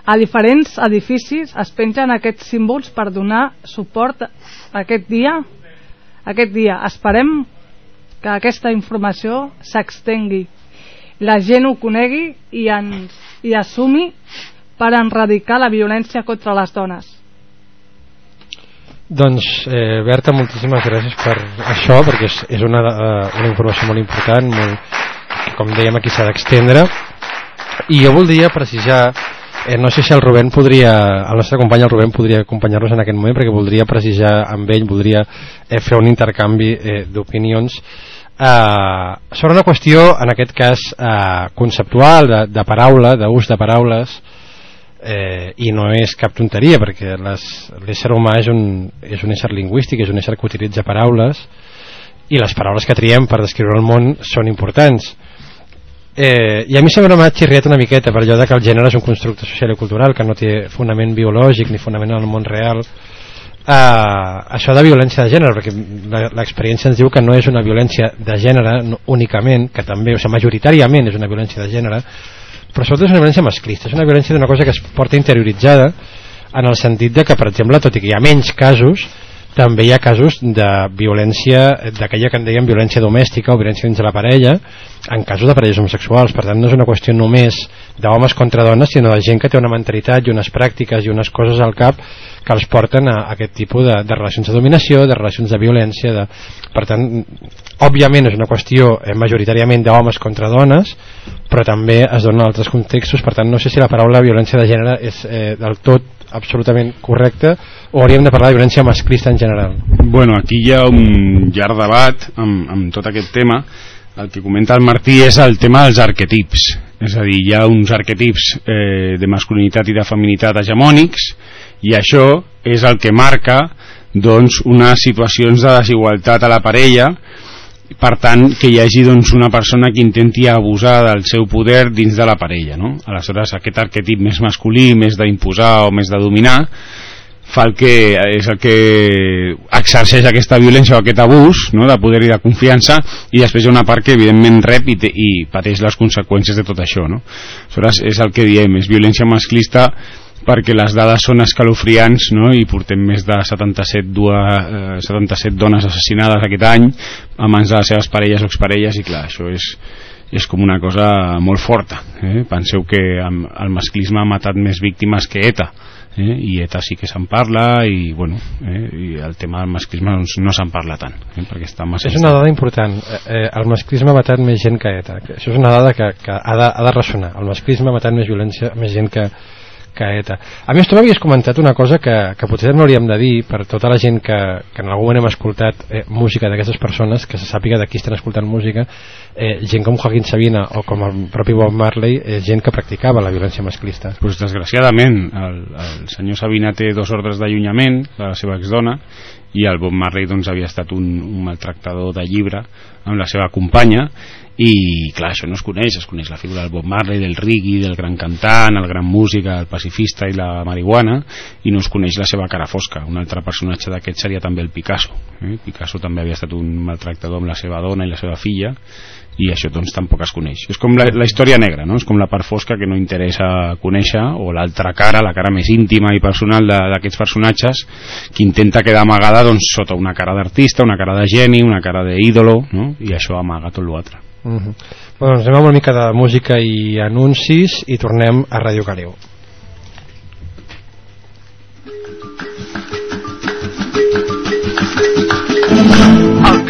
A diferents edificis es pengen aquests símbols per donar suport aquest dia aquest dia. Esperem que aquesta informació s'extengui, la gent ho conegui i, ens, i assumi per enradicar la violència contra les dones. Doncs, eh, Berta, moltíssimes gràcies per això, perquè és, és una, uh, una informació molt important, molt, que com dèiem aquí s'ha d'extendre, i jo voldria precisar Eh, no sé si el Rubén podria, el nostre company el Rubén podria acompanyar-nos en aquest moment perquè voldria precisar amb ell, voldria eh, fer un intercanvi eh, d'opinions. Eh, sobre una qüestió, en aquest cas eh, conceptual, de, de paraula, d'ús de paraules eh, i no és cap tonteria perquè l'ésser humà és un, és un ésser lingüístic, és un ésser que utilitza paraules i les paraules que triem per descriure el món són importants Eh, I a mi sempre m'ha xirriat una miqueta per allò de que el gènere és un constructe social i cultural que no té fonament biològic ni fonament en el món real. Eh, això de violència de gènere perquè l'experiència ens diu que no és una violència de gènere no, únicament que també, o sigui, majoritàriament és una violència de gènere però sobretot és una violència masclista és una violència d'una cosa que es porta interioritzada en el sentit de que, per exemple, tot i que hi ha menys casos també hi ha casos de violència d'aquella que en dèiem violència domèstica o violència dins de la parella en casos de parelles homosexuals. Per tant no és una qüestió només d'homes contra dones sinó de gent que té una mentalitat i unes pràctiques i unes coses al cap que els porten a aquest tipus de, de relacions de dominació, de relacions de violència de... per tant, òbviament és una qüestió eh, majoritàriament d'homes contra dones però també es donen altres contextos. Per tant no sé si la paraula violència de gènere és eh, del tot absolutament correcte o hauríem de parlar de violència masclista en general? Bueno, aquí hi ha un llarg debat amb, amb tot aquest tema el que comenta el Martí és el tema dels arquetips és a dir, hi ha uns arquetips eh, de masculinitat i de feminitat hegemònics i això és el que marca doncs, unes situacions de desigualtat a la parella per tant que hi hagi doncs, una persona que intenti abusar del seu poder dins de la parella no? aleshores aquest arquetip més masculí més d'imposar o més de dominar fa el que és el que exerceix aquesta violència o aquest abús no? de poder i de confiança i després hi ha una part que evidentment rep i, te, i pateix les conseqüències de tot això no? aleshores és el que diem és violència masclista perquè les dades són escalofriants no? i portem més de 77, dua, eh, 77 dones assassinades aquest any a mans de les seves parelles o exparelles i clar, això és, és com una cosa molt forta eh? penseu que el masclisme ha matat més víctimes que ETA eh? i ETA sí que se'n parla i, bueno, eh? i el tema del masclisme doncs, no se'n parla tant eh? perquè està massa és una dada important eh, eh, el masclisme ha matat més gent que ETA això és una dada que, que ha, de, ha de ressonar el masclisme ha matat més violència més gent que ETA. A més, tu m'havies comentat una cosa que, que potser no hauríem de dir per tota la gent que, que en algun moment hem escoltat eh, música d'aquestes persones, que se sàpiga de qui estan escoltant música, eh, gent com Joaquín Sabina o com el propi Bob Marley, eh, gent que practicava la violència masclista. Pues, desgraciadament, el, el senyor Sabina té dos ordres d'allunyament de la seva exdona i el Bob Marley doncs, havia estat un, un maltractador de llibre amb la seva companya i clar, això no es coneix, es coneix la figura del Bob Marley, del reggae, del gran cantant, el gran músic, el pacifista i la marihuana i no es coneix la seva cara fosca un altre personatge d'aquest seria també el Picasso eh? Picasso també havia estat un maltractador amb la seva dona i la seva filla i això doncs tampoc es coneix és com la, la història negra, no? és com la part fosca que no interessa conèixer o l'altra cara, la cara més íntima i personal d'aquests personatges que intenta quedar amagada doncs, sota una cara d'artista, una cara de geni, una cara d'ídolo no? i això amaga tot l'altre Uh -huh. bueno, doncs anem amb una mica de música i anuncis i tornem a Ràdio Caliu.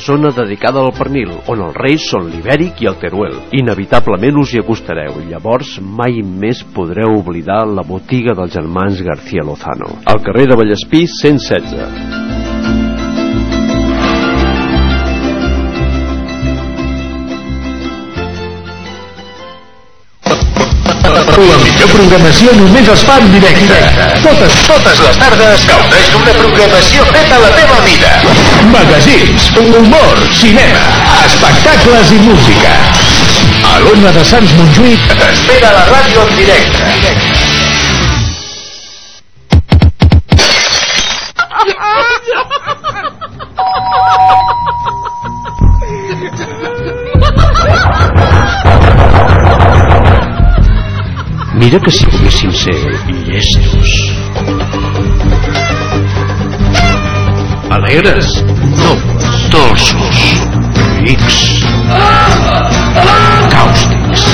zona dedicada al pernil, on els reis són l'ibèric i el teruel. Inevitablement us hi acostareu, i llavors mai més podreu oblidar la botiga dels germans García Lozano. Al carrer de Vallespí 116. La millor programació només es fa en directe. Totes, totes les tardes gaudeix d'una programació feta a la teva mida. Magazins, humor, cinema, espectacles i música. A l'Ona de Sants Montjuïc t'espera la ràdio en directe. Mira que si poguéssim ser llestos. Alegres, nobles, dolços, rics, càustics,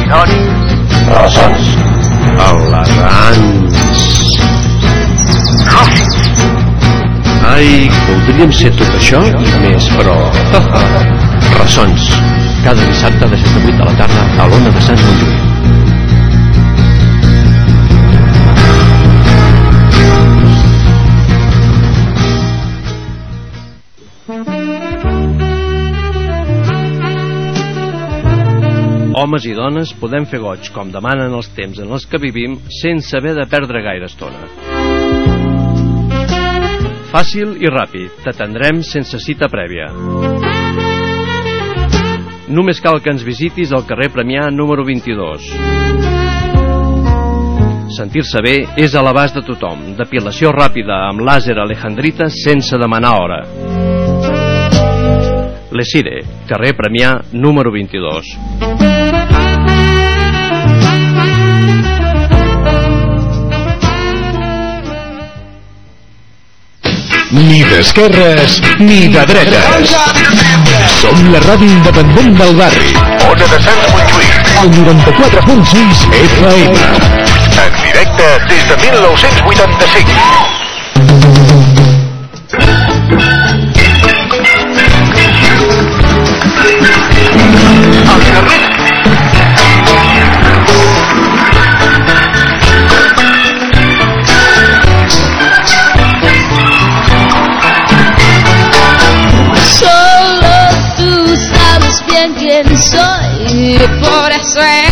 irònics, ressons, elegants, ròfics. Ai, voldríem ser tot això i més, però... (laughs) Ressons, cada dissabte de 7 a 8 de la tarda a l'Ona de Sant Montjuïc. Homes i dones podem fer goig com demanen els temps en els que vivim sense haver de perdre gaire estona. Fàcil i ràpid, t'atendrem sense cita prèvia. Només cal que ens visitis al carrer Premià número 22. Sentir-se bé és a l'abast de tothom. Depilació ràpida amb làser alejandrita sense demanar hora. Lesire, carrer Premià número 22. Ni d'esquerres ni de dretes. Som la ràdio independent del barri. Ona de Sants Montjuïc. El 94.6 FM. En directe des de 1985. Por eso es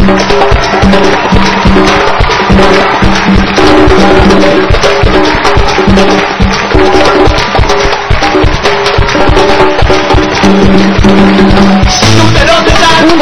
Tú de dónde estás, un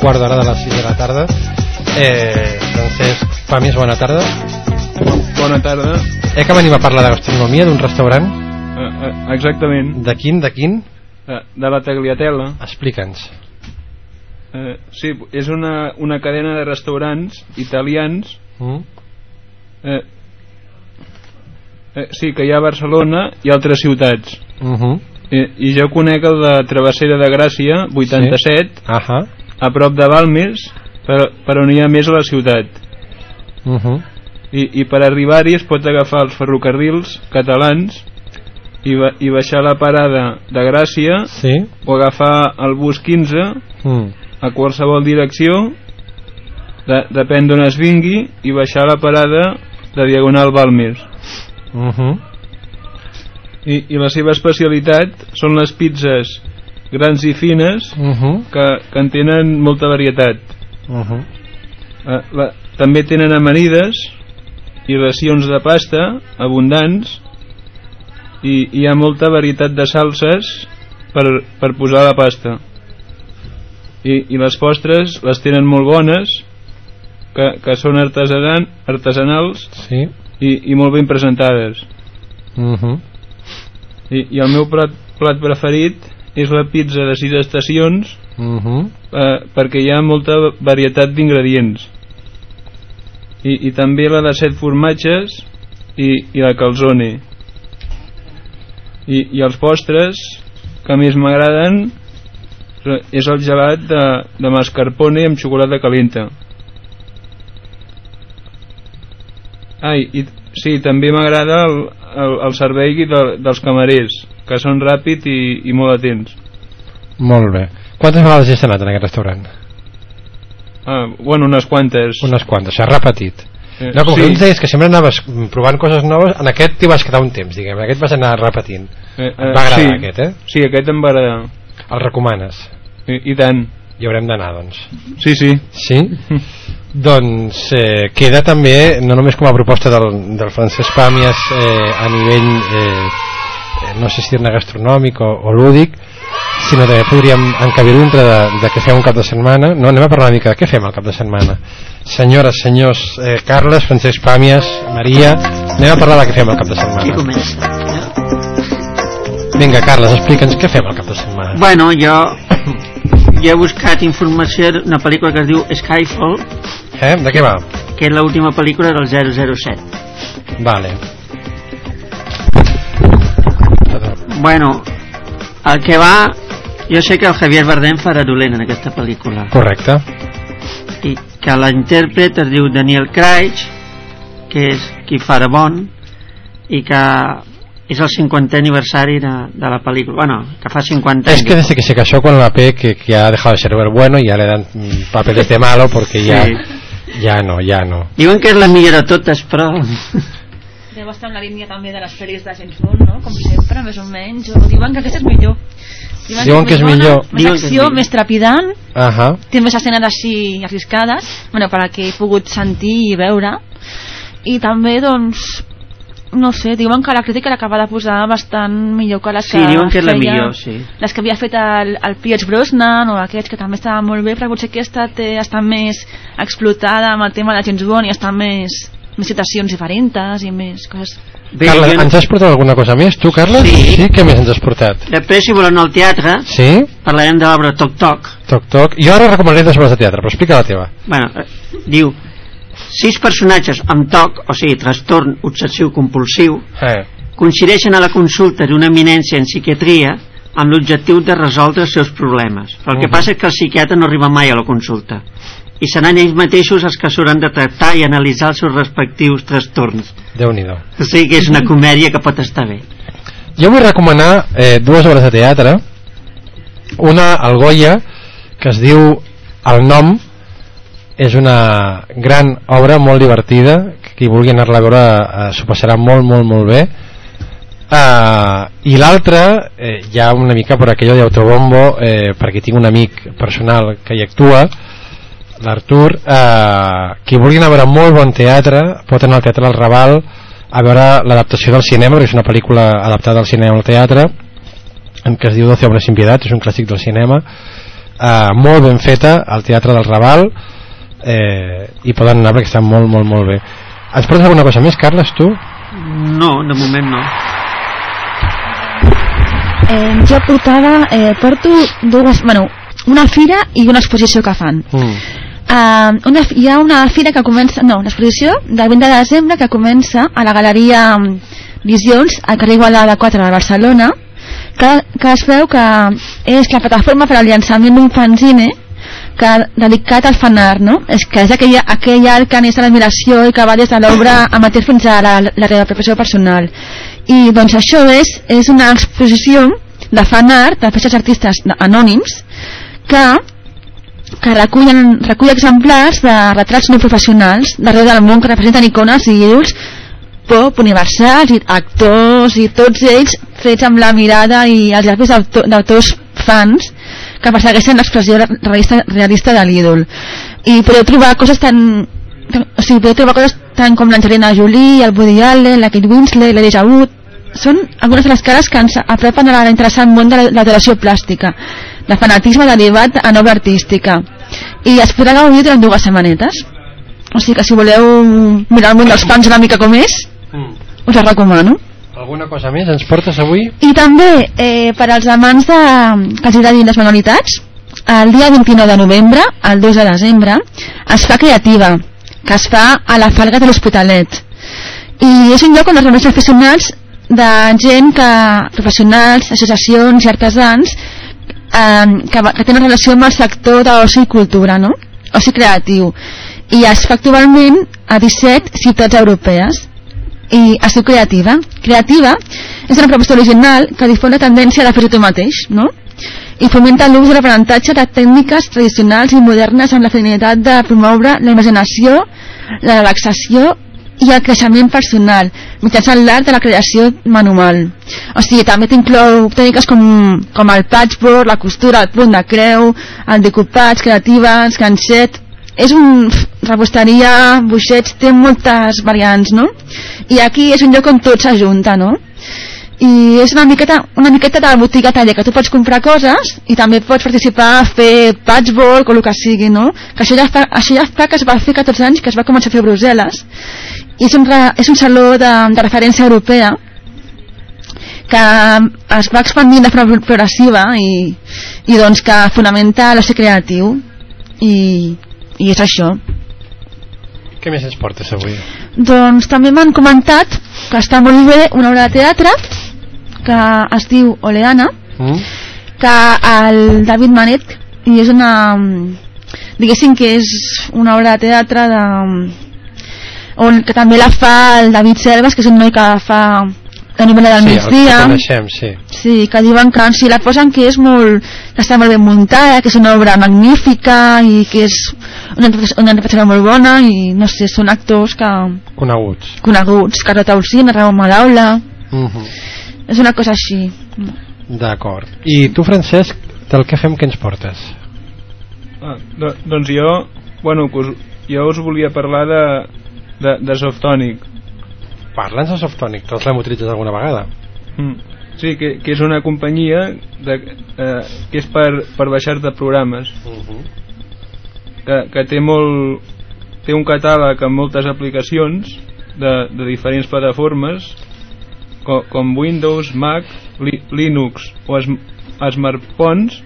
quart d'hora de les 6 de la tarda eh, Francesc Pàmies, bona tarda Bona tarda. Eh que venim a parlar de gastronomia d'un restaurant Eh, eh, exactament. de quin, de quin? Eh, de la Tagliatella. Explica'ns Eh, sí, és una, una cadena de restaurants italians mm? eh, eh, sí, que hi ha a Barcelona i altres ciutats Uh -huh. I, i jo conec el de Travessera de Gràcia 87 sí. Aha. A prop de Balmes per, per on hi ha més a la ciutat Uh -huh. i, i per arribar-hi es pot agafar els ferrocarrils catalans i, ba i baixar la parada de Gràcia sí. o agafar el bus 15 Mm. a qualsevol direcció de, depèn d'on es vingui i baixar la parada de Diagonal Balmes Uh -huh. I, i la seva especialitat són les pizzas grans i fines Uh -huh. que, que en tenen molta varietat Uh -huh. eh, la, també tenen amanides i racions de pasta abundants i hi ha molta varietat de salses per, per posar la pasta i, i les postres les tenen molt bones que, que són artesanan, artesanals sí. i, i molt ben presentades Uh -huh. I, i el meu plat, plat preferit és la pizza de sis estacions Uh -huh. eh, perquè hi ha molta varietat d'ingredients. I, i també la de set formatges i, i la calzone. I, i els postres que més m'agraden és el gelat de, de mascarpone amb xocolata calenta. Ai, i, sí, també m'agrada el, el, el servei de, dels camarers que són ràpid i, i molt atents Molt bé. Quantes vegades has anat en aquest restaurant? ah, bueno, unes quantes Unes quantes, s'ha repetit. Eh, No, com sí. que ens deies que sempre anaves provant coses noves, en aquest t'hi vas quedar un temps, diguem, en aquest vas anar repetint. Eh, Et va agradar sí. aquest, eh? Sí, aquest em va agradar. El recomanes? I, i tant. Hi haurem d'anar, doncs. Sí, sí. Sí? (laughs) doncs eh, queda també, no només com a proposta del, del Francesc Pàmies eh, a nivell, eh, eh, no sé si dir-ne gastronòmic o, o lúdic, sinó també podríem encabir dintre de, de què fem un cap de setmana. No, anem a parlar una mica de què fem el cap de setmana. Senyores, senyors, eh, Carles, Francesc Pàmies, Maria, anem a parlar de què fem el cap de setmana. Vinga, Carles, explica'ns què fem el cap de setmana. Bueno, jo, jo he buscat informació d'una pel·lícula que es diu Skyfall, Eh? De què va? que és l'última pel·lícula del 007. Vale. Bueno, el que va... Jo sé que el Javier Bardem farà dolent en aquesta pel·lícula. Correcte. I, que l'intèrpret es diu Daniel Craig que és qui farà bon i que és el 50è aniversari de, de la pel·lícula bueno, que fa 50 Es que desde que se casó con la P que, que ha dejado de ser bueno y ya le dan papeles de malo porque ya, Sí. ya no, ya no. diuen que és la millor de totes però Deu estar en la línia també de les pel·lis de James Bond, no? Com sempre, més o menys. O diuen que aquesta és millor. Diuen que és més bona, millor. Més Diuen que és acció, millor. més trepidant. Ajá. Té més escenes així arriscades, bueno, per a que he pogut sentir i veure. I també, doncs, no sé, diuen que la crítica l'acaba de posar bastant millor que les sí, que diuen que és la feia- millor sí. les que havia fet el, el Pierce Brosnan o aquests que també estaven molt bé però potser aquesta té, està més explotada amb el tema de James Bond i està més, més citacions diferents i més coses Bé, Carla, jo no- ens has portat alguna cosa més, tu, Carla? Sí. sí? Què més ens has portat? després si volen al teatre Sí? parlarem de l'obra Toc Toc Toc, toc. Jo ara recomanaré dues obres de teatre, però explica la teva. bueno, eh, diu sis personatges amb TOC, o sigui, trastorn obsessiu compulsiu, Eh. coincideixen a la consulta d'una eminència en psiquiatria amb l'objectiu de resoldre els seus problemes. Però el que Mhm. passa és que el psiquiatre no arriba mai a la consulta i seran ells mateixos els que s'hauran de tractar i analitzar els seus respectius trastorns. déu nhi O sigui que és una comèdia que pot estar bé. Jo vull recomanar eh, dues obres de teatre. Una, al Goya, que es diu El nom, és una gran obra molt divertida, que qui vulgui anar-la a veure eh, s'ho passarà molt, molt, molt bé. Uh, I l'altra, eh, ja una mica per aquello d'autobombo, eh, perquè tinc un amic personal que hi actua, l'Artur, eh, qui vulgui anar a veure molt bon teatre, pot anar al Teatre del Raval a veure l'adaptació del cinema, perquè és una pel·lícula adaptada al cinema al teatre, en què es diu 12 homes sin piedad, és un clàssic del cinema, eh, molt ben feta al Teatre del Raval, eh, i poden anar perquè està molt, molt, molt bé. Ens portes alguna cosa més, Carles, tu? No, de moment no. eh, jo portava eh, porto dues, bueno, una fira i una exposició que fan Mm. Uh, una, hi ha una fira que comença no, una exposició del 20 de desembre que comença a la galeria Visions al carrer Igualada 4 de Barcelona que, que es veu que és la plataforma per al llançament d'un fanzine que dedicat al fanart, no? És que és aquell, aquell art que neix de l'admiració i que va des de l'obra amateur fins a la, la reapropiació personal. I doncs això és, és una exposició de fanart, de feixes artistes anònims, que que recullen, recull exemplars de retrats no professionals d'arreu del món que representen icones i ídols pop, universals, i actors i tots ells fets amb la mirada i els d'autor- d'autors fans que persegueixen l'expressió realista, realista de l'ídol. I podeu trobar coses tan o sigui, podeu trobar coses tant com l'Angelina Jolie, el Woody Allen, la Kate Winslet, l'Elijah Wood són algunes de les cares que ens apropen a l'interessant món de la- l'adoració plàstica de fanatisme derivat en obra artística. I es podrà gaudir durant dues setmanetes? O sigui que si voleu mirar el món dels fans una mica com és us la recomano. Alguna cosa més ens portes avui? i també eh, per als amants de, que els agradin les manualitats el dia 29 de novembre el 2 de desembre es fa creativa que es fa a la Falga de l'Hospitalet. I és un lloc on es reuneixen professionals de gent que, professionals, associacions i artesans eh, que, que tenen relació amb el sector d'oci i cultura, no? Oci creatiu. I es fa actualment a 17 ciutats europees i es Creativa. Creativa és una proposta original que difon la tendència de fer-ho tu mateix, no? I fomenta l'ús de l'aprenentatge de tècniques tradicionals i modernes amb la finalitat de promoure la imaginació, la relaxació i el creixement personal mitjançant l'art de la creació manual. O sigui, també t'inclou tècniques com, com el patchwork, la costura, el punt de creu, el decopatge, creatives, ganxet... És un rebosteria, buixets, té moltes variants, no? I aquí és un lloc on tot s'ajunta, no? I és una miqueta, una miqueta de botiga taller que tu pots comprar coses i també pots participar a fer patchwork o el que sigui, no? Que això ja fa, això ja fa que es va fer 14 anys que es va començar a fer a Brussel·les i és un, és un saló de, de referència europea que es va expandint de forma progressiva i, i doncs que fonamenta l'oci creatiu i, i és això Què més ens portes avui? doncs també m'han comentat que està molt bé una obra de teatre que es diu Oleana Mm? que el David Manet i és una diguéssim que és una obra de teatre de, on, que també la fa el David Selves que és un noi que fa la novel·la del sí, migdia que coneixem, sí. Sí, que diuen que si la posen que és molt que està molt ben muntada, que és una obra magnífica i que és una interpretació, molt bona i no sé, són actors que Coneguts. coneguts, Carlota Alcina, Ramon Madaula Uh -huh. És una cosa així D'acord. I tu, Francesc, del que fem que ens portes? Ah, do, doncs jo, bueno, us, jo us volia parlar de, de, de Softonic. Parla'ns de Softonic, tots l'hem utilitzat alguna vegada. Mm. Sí, que, que és una companyia de, eh, que és per, per baixar-te programes. Uh -huh. que, que té molt té un catàleg amb moltes aplicacions de, de diferents plataformes com, com Windows, Mac, li, Linux o es, smartphones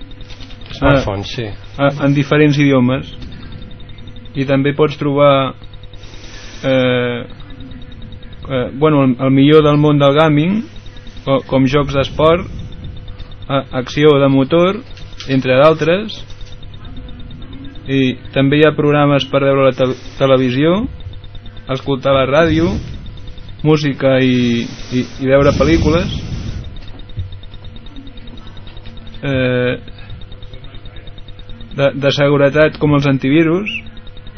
Smartphones, sí. eh, en diferents idiomes i també pots trobar eh, eh, bueno, el, el millor del món del gaming com, com jocs d'esport eh, acció de motor entre d'altres i també hi ha programes per veure la te televisió escoltar la ràdio música i, i, i veure pel·lícules. Eh, de, de seguretat com els antivirus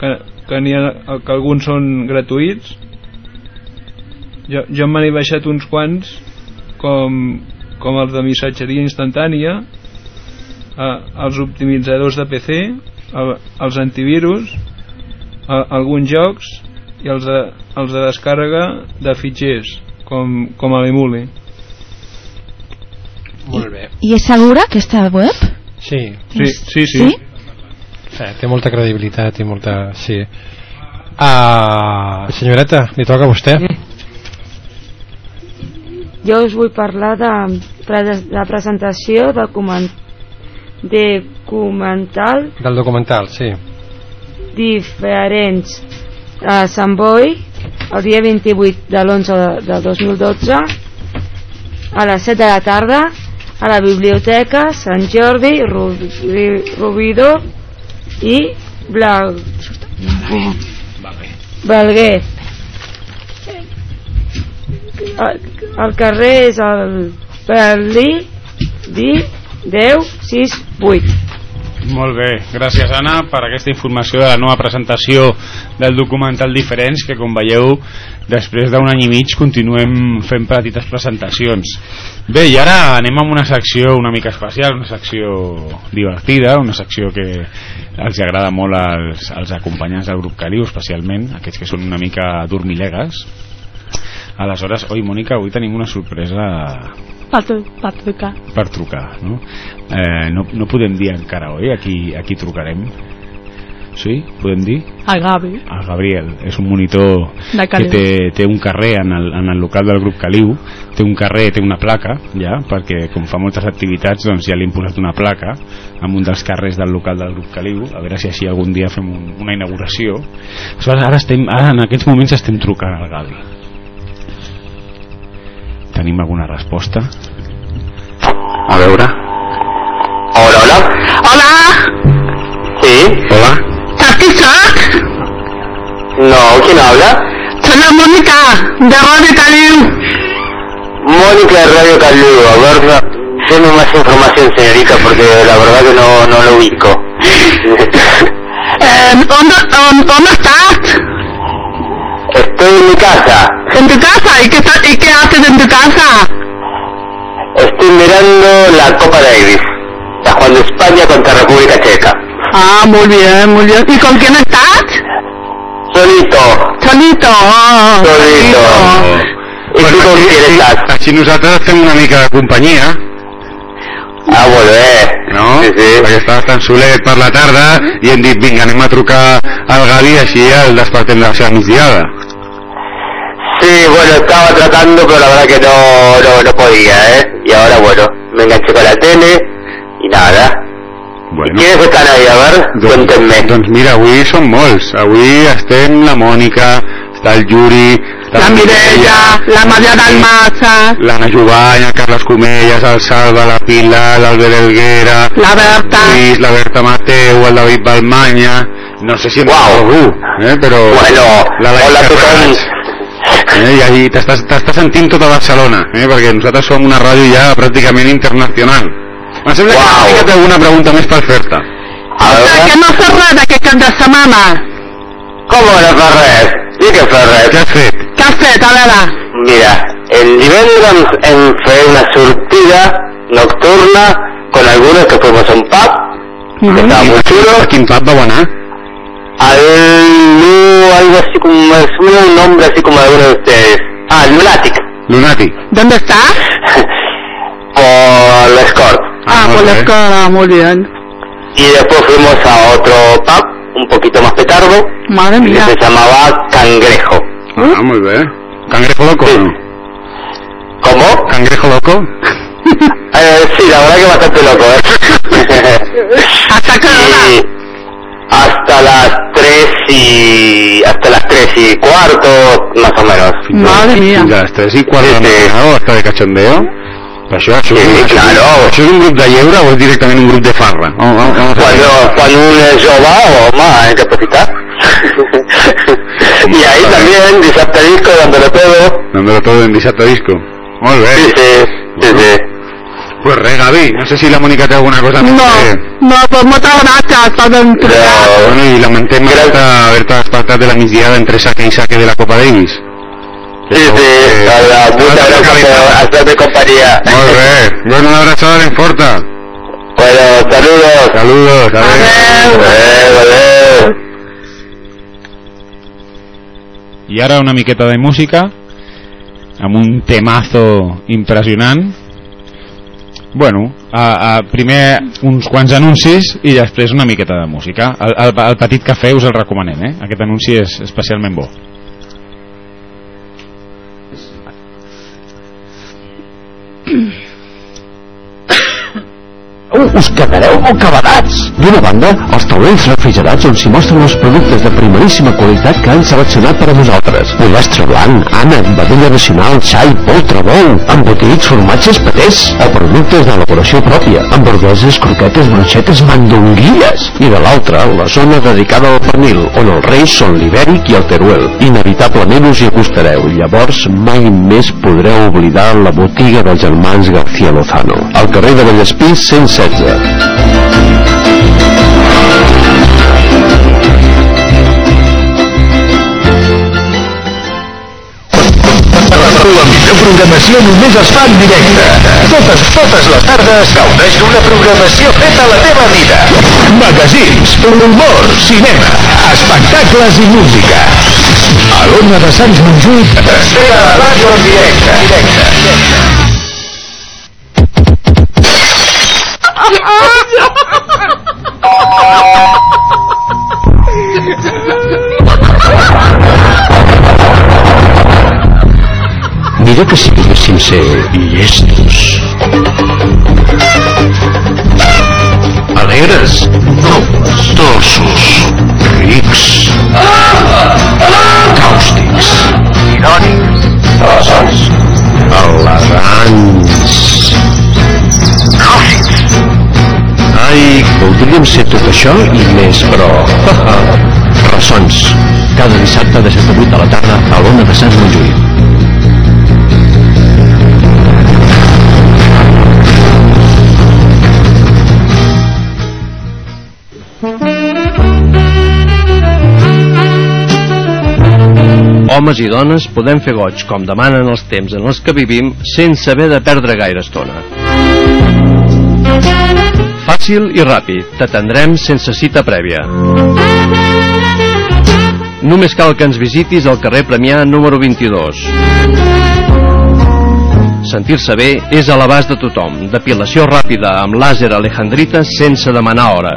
que, que, ha, que alguns són gratuïts. Jo, jo me n'he baixat uns quants com, com els de missatgeria instantània eh, els optimitzadors de PC el, els antivirus eh, alguns jocs i els de, els de descàrrega de fitxers com, com a l'Emuli Molt bé. i és segura aquesta web? Sí. Sí, sí, sí. Sí? sí té molta credibilitat i molta... Sí. Uh, senyoreta, li toca a vostè. Jo us vull parlar de, de presentació de, coment, de comental Del documental, sí. diferents a Sant Boi el dia 28 de l'11 de, de 2012 a les 7 de la tarda a la biblioteca Sant Jordi Rubi- Rubido i Bla... Valguer el, carrer és el Berlí Di 10 6 8 Molt bé, gràcies Anna per aquesta informació de la nova presentació del documental Diferents que com veieu després d'un any i mig continuem fent petites presentacions. Bé i ara anem amb una secció una mica especial, una secció divertida, una secció que els agrada molt als, als acompanyants del grup Caliu especialment, aquests que són una mica dormilegues aleshores, oi Mònica, avui tenim una sorpresa Per, tu, per trucar. per trucar no? Eh, no, no podem dir encara oi a qui, a qui trucarem sí? podem dir? A Gavi. a Gabriel, és un monitor que té, té un carrer en el, en el local del grup Caliu té un carrer, té una placa ja, perquè com fa moltes activitats doncs ja li hem posat una placa en un dels carrers del local del grup Caliu a veure si així algun dia fem un, una inauguració Aleshores, ara, estem, ara en aquests moments estem trucant al Gavi tenim alguna resposta? A veure. Hola, hola. Hola, Sí, hola. ¿estás qui soc? No, ¿quién habla? Soy la Mónica, de Radio Caliu. Mónica de Radio Calú. A ver, da- deme más información, señorita, porque la verdad que no, no lo ubico. (laughs) Eh, ¿dónde, dónde, ¿Dónde estás? Estoy en mi casa. ¿En tu casa? ¿Y qué, está- ¿Y qué haces en tu casa? Estoy mirando la Copa Davis. Está jugando España contra República Checa. Ah, muy bien, muy bien. ¿Y con quién estás? Solito. Solito. ah, Solito. I tu com qui estàs? Així nosaltres fem una mica de companyia. Ah, molt bé. No? Sí, sí. Perquè estava tan solet per la tarda i hem dit, vinga, anem a trucar al Gavi així el despertem de la seva migdiada. Sí, bueno, estaba tratando, pero la verdad que no, no, no podía, ¿eh? Y ahora, bueno, me enganché con la tele y nada. Bueno. ¿Quiénes están ahí? A ver, cuéntenme. Doncs mira, avui som molts. Avui estem la Mònica, està el Yuri, La Mireia, la Maria Dalmassa, l'Anna Jovany, el Carles Comelles, el Salva, la Pilar, l'Albert Elguera, la Berta, Lluís, la Berta Mateu, el David Balmanya, no sé si em wow. algú, eh, però... Bueno, la hola a tothom. Eh, I ahí t'estàs t'estàs sentint tota Barcelona, eh, perquè nosaltres som una ràdio ja pràcticament internacional. Em sembla que una mica té alguna pregunta més per fer-te. o que no fas res d'aquest cap de setmana. Com no fa res? I què fa res? Què has fet? Què has fet, a veure? Mira, el divendres hem fet una sortida nocturna con algunos que fuimos a un pub, que estaba muy chulo. A quin pub vau anar? Al Lu, algo así como, es un nombre así como de alguno de ustedes. Ah, Lunatic. Lunatic. ¿Dónde está? (laughs) Por la Escort. Ah, por la escuela, muy bien. Y después fuimos a otro pub, un poquito más petardo, Madre que mía. se llamaba Cangrejo. Ah, muy bien. ¿Cangrejo loco? no? ¿Cómo? ¿Cangrejo loco? (laughs) Eh, sí, la verdad que bastante loco, ¿eh? (laughs) ¿Hasta hora? Hasta las tres y... hasta las tres y cuarto, más o menos. Madre mía. Fins a les 3 i quart de la matinada o hasta de cachondeo? Però això, això, Sí, això, claro. això és un grup de lleure o és directament un grup de farra? Oh, oh, oh, Cuando, cuando un es jove o más, hay que aprofitar. (laughs) y ahí también, dissabte disco, dándolo todo. Dándolo todo en dissabte disco. Molt bé. Sí, sí, sí, sí. Pues res, Gavi, no sé si la Mónica té alguna cosa més No, que... no, pues moltes gràcies per entregar. Bueno, i lamentem haver-te haver despertat de la migdiada entre saque i saque de la Copa Davis. Sí, sí, a la muchas gracias por hacerme compañía. Molt bé. Bueno, una ben forta. Bueno, saludos. Saludos, adeu. Adeu, adeu. I ara una miqueta de música amb un temazo impressionant bueno, a, a primer uns quants anuncis i després una miqueta de música el, el, el petit cafè us el recomanem eh? aquest anunci és especialment bo (coughs) Us quedareu molt cabadats! D'una banda, els taulells refrigerats on s'hi mostren els productes de primeríssima qualitat que han seleccionat per a vosaltres. Pollastre blanc, ànec, vedella nacional, xai, poltre, bou, embotits, formatges, patés, o productes d'elaboració pròpia, hamburgueses, croquetes, broixetes, mandonguilles. I de l'altra, la zona dedicada al pernil, on els reis són l'ibèric i el teruel. Inevitablement us hi acostareu, llavors mai més podreu oblidar la botiga dels germans García Lozano, al carrer de Vallespí 116. La programació només es fa en directe. Totes, totes les tardes gaudeix d'una programació feta a la teva mida. Magazins, humor, cinema, espectacles i música. A l'Ona de Sants Montjuïc, t'espera la ràdio en directe. directe. Mira que si poguéssim ser llestos. Alegres, nobles, dolços, rics, càustics, irònics, rosons, elegants, lúcids. Ai, voldríem ser tot això i més, però... Ressons, cada dissabte de 7 a 8 de la tarda a l'Ona de Sants Montjuïc. Homes i dones podem fer goig com demanen els temps en els que vivim sense haver de perdre gaire estona. Fàcil i ràpid, t'atendrem sense cita prèvia. Només cal que ens visitis al carrer Premià número 22. Sentir-se bé és a l'abast de tothom. Depilació ràpida amb làser alejandrita sense demanar hora.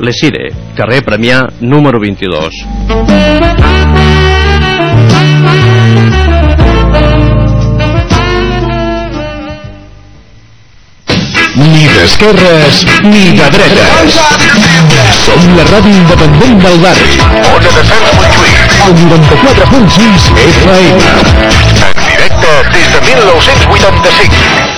Lesire, carrer Premià número 22. Ni d'esquerres ni de dretes. Som la ràdio independent del barri. Ona de Sants Montjuïc. al 94.6 FM. En directe des de 1985.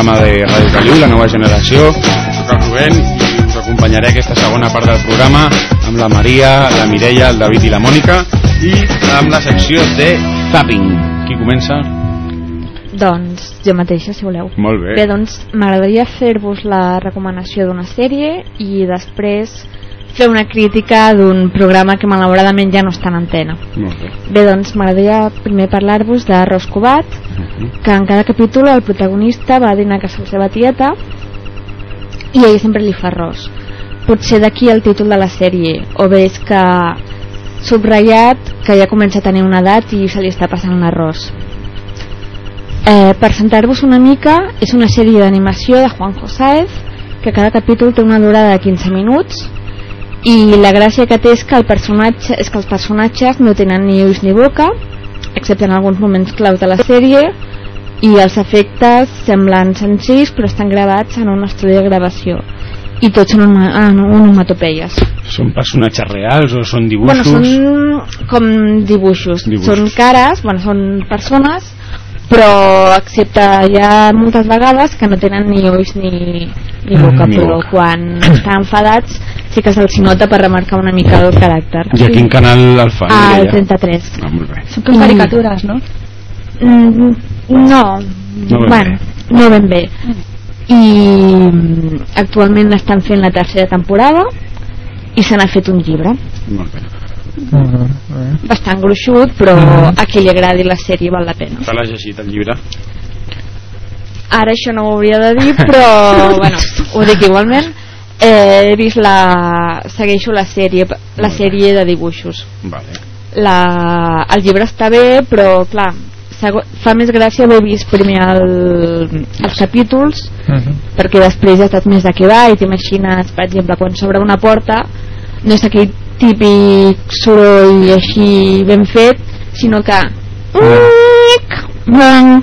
Programa de Ràdio Caliu, la nova generació. Soc el Rubén i us acompanyaré aquesta segona part del programa amb la Maria, la Mireia, el David i la Mònica i amb la secció de Zapping. Qui comença? Doncs jo mateixa, si voleu. Molt bé. Bé, doncs m'agradaria fer-vos la recomanació d'una sèrie i després fer una crítica d'un programa que malauradament ja no està en antena. Molt bé. Bé, doncs m'agradaria primer parlar-vos de Roscobat, que en cada capítol el protagonista va a dinar a casa la seva tieta i ell sempre li fa arròs. Potser d'aquí el títol de la sèrie, o bé és que subratllat que ja comença a tenir una edat i se li està passant un arròs. Eh, per centrar-vos una mica, és una sèrie d'animació de Juanjo Sáez, que cada capítol té una durada de 15 minuts i la gràcia que té és que, el personatge, és que els personatges no tenen ni ulls ni boca, excepte en alguns moments claus de la sèrie, i els efectes semblen senzills però estan gravats en un estudi de gravació i tots són onomatopeies. Són personatges reals o són Bueno, dibuixos? són com dibuixos. Dibuixos. Són cares, bueno, són persones, però excepte hi ha moltes vegades que no tenen ni ulls ni, ni boca, Mm, ni però boca. quan estan enfadats sí que se'ls nota per remarcar una mica el caràcter. I a quin canal el fan? Al Mireia? 33. Ah, molt bé. Són com caricatures, no? Mm, no, No ben bueno, no ben bé. I mm, actualment estan fent la tercera temporada i se n'ha fet un llibre. Molt bé. Bastant gruixut però a qui li agradi la sèrie val la pena. Te l'has llegit, el llibre? ara això no ho hauria de dir però (laughs) bueno, ho dic igualment. Eh, he vist la segueixo la sèrie la sèrie de dibuixos. Vale. la, el llibre està bé però clar fa més gràcia haver vist primer el, els capítols perquè després ja saps més de què va i t'imagines, per exemple, quan s'obre una porta no és aquell típic soroll així ben fet sinó que bang,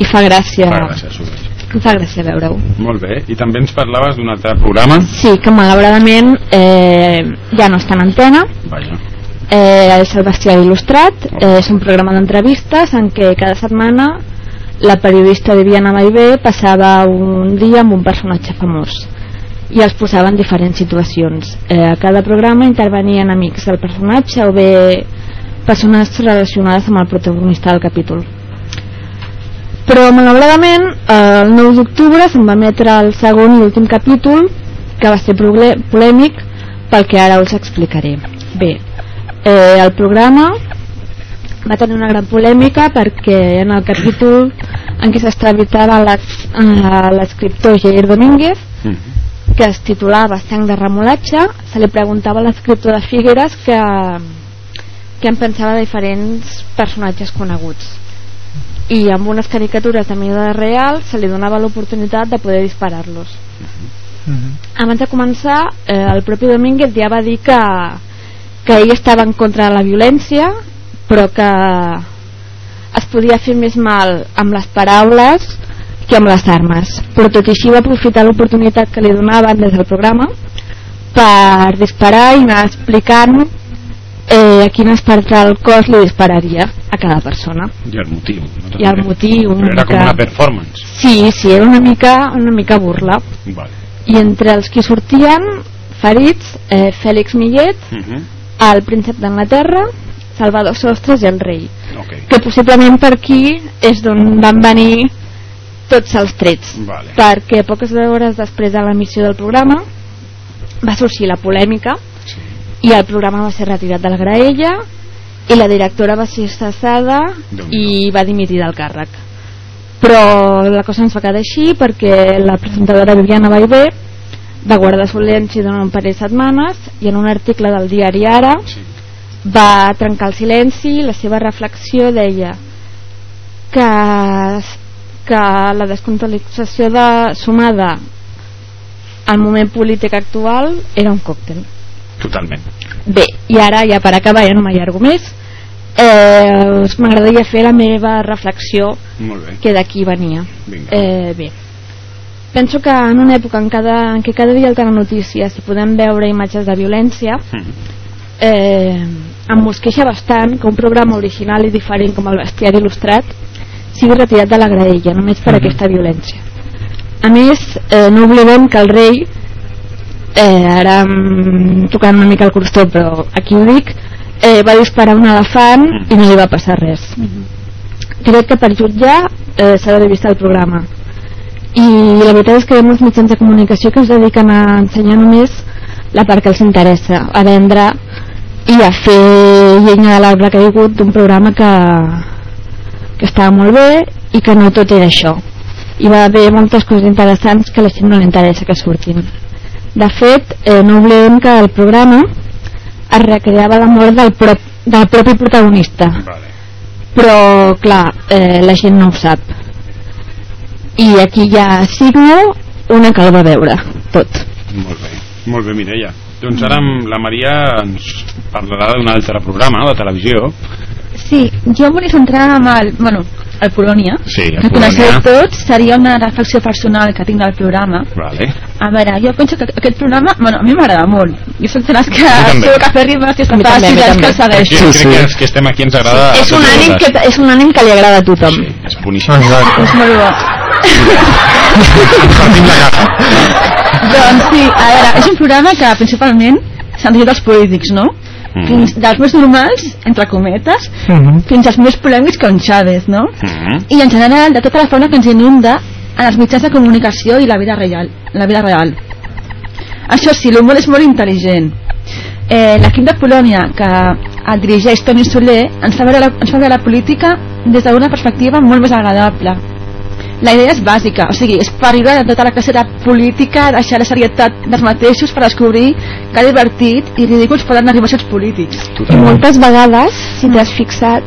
i fa gràcia Fa gràcia, super. fa gràcia veure-ho Molt bé. I també ens parlaves d'un altre programa? sí, que malauradament eh, ja no està en antena Vaja. eh, és el Bestiari Il·lustrat eh, és un programa d'entrevistes en què cada setmana la periodista Viviana Maibé passava un dia amb un personatge famós i els posava en diferents situacions. Eh, a cada programa intervenien amics del personatge o bé persones relacionades amb el protagonista del capítol. Però malauradament eh, el 9 d'octubre se'n va emetre el segon i últim capítol que va ser polèmic pel que ara us explicaré. Bé, eh, el programa va tenir una gran polèmica perquè en el capítol en què s'extraditava l'escriptor Jair Domínguez que es titulava Sang de remolatge se li preguntava a l'escriptor de Figueres que, que en pensava de diferents personatges coneguts. I amb unes caricatures de mida real se li donava l'oportunitat de poder disparar-los. Abans de començar eh, el propi Domínguez ja va dir que, que ell estava en contra de la violència però que es podia fer més mal amb les paraules que amb les armes però tot i així va aprofitar l'oportunitat que li donaven des del programa per disparar i anar explicant eh, a quines parts del cos li dispararia a cada persona I el motiu. No i el motiu Però era com mica... una performance. sí, sí, era una mica, una mica burla Vale. i entre els que sortien ferits eh, Fèlix Millet Uh -huh. el príncep d'Anglaterra Salvador Sostres i el rei Ok. que possiblement per aquí és d'on van venir tots els trets Vale. perquè poques hores després de l'emissió del programa va sorgir la polèmica i el programa va ser retirat de la graella i la directora va ser cessada i va dimitir del càrrec. Però la cosa ens va quedar així perquè la presentadora Viviana Baibé va guardar silenci durant un parell de setmanes i en un article del diari Ara va trencar el silenci i la seva reflexió deia que, que la descontextualització de, sumada al moment polític actual era un còctel Totalment. Bé, i ara ja per acabar ja no m'allargo més eh, m'agradaria fer la meva reflexió Molt bé. que d'aquí venia Vinga. eh, bé penso que en una època en, cada, en què cada dia al telenotícies hi podem veure imatges de violència eh, em mosqueixa bastant que un programa original i diferent com el Bestiari Il·lustrat sigui retirat de la graella només per aquesta violència. A més eh, no oblidem que el rei eh, ara tocant una mica el crostó però aquí ho dic eh, va disparar un elefant i no li va passar res. Crec que per jutjar eh, s'ha d'haver vist el programa. I la veritat és que hi ha molts mitjans de comunicació que es dediquen a ensenyar només la part que els interessa a vendre i a fer llenya de l'arbre caigut d'un programa que, que estava molt bé i que no tot era això hi va haver moltes coses interessants que a la gent no li interessa que surtin de fet, eh, no oblidem que el programa es recreava la mort del, pro del propi protagonista però clar, eh, la gent no ho sap i aquí ja signo una que el va veure tot Molt bé. Molt bé, Mireia. Doncs ara la Maria ens parlarà d'un altre programa de televisió. Sí, jo em volia centrar amb el, bueno, el Polònia, Sí, a que coneixeu tots, seria una reflexió personal que tinc del programa. Vale. A veure, jo penso que aquest programa, bueno, a mi m'agrada molt. Jo soc de les que seu cafè rimes i A mi fa també, a mi sis anys que el segueixo. Aquí, crec que que estem aquí ens agrada... a és un, ànim que, és un ànim que li agrada a tothom sí, és boníssim És molt bo. (laughs) doncs sí, a veure, és un programa que principalment s'han dit els polítics, no? Mm. Fins dels més normals, entre cometes, fins als més polèmics com Chávez, no? Mm. I en general de tota la fauna que ens inunda en els mitjans de comunicació i la vida real. La vida real. Això sí, l'humor és molt intel·ligent. eh, l'equip de Polònia que el dirigeix Toni Soler ens fa veure la, ens fa veure la política des d'una perspectiva molt més agradable la idea és bàsica, o sigui, és per riure de tota la classe de política, deixar la serietat dels mateixos per descobrir que divertit i ridículs poden arribar a ser els polítics. I moltes vegades, si t'has fixat,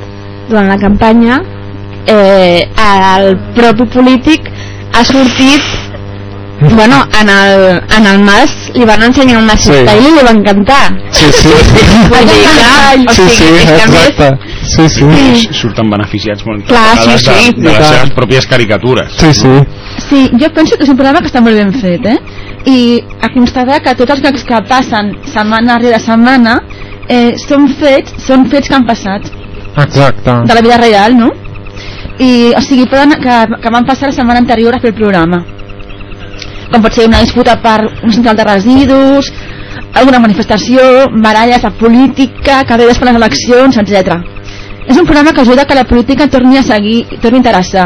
durant la campanya, eh, el propi polític ha sortit bueno, en el, en el Mas li van ensenyar una cita Sí. i li va encantar Sí, sí. (laughs) Vull dir, clar, o Sí, sigui, sí, és que a més- Sí, sí. Surten beneficiats molt Clar, sí, sí. de, de les seves pròpies caricatures. Sí, sí. Sí, jo penso que és un programa que està molt ben fet, eh? I a constatar que tots els gags que passen setmana rere setmana eh, són fets, són fets que han passat Exacte. de la vida real, no? I, o sigui, poden, que, que van passar la setmana anterior a fer el programa. Com pot ser una disputa per un central de residus, alguna manifestació, baralles de política, carreres per les eleccions, etc. És un programa que ajuda que la política torni a seguir, torni a interessar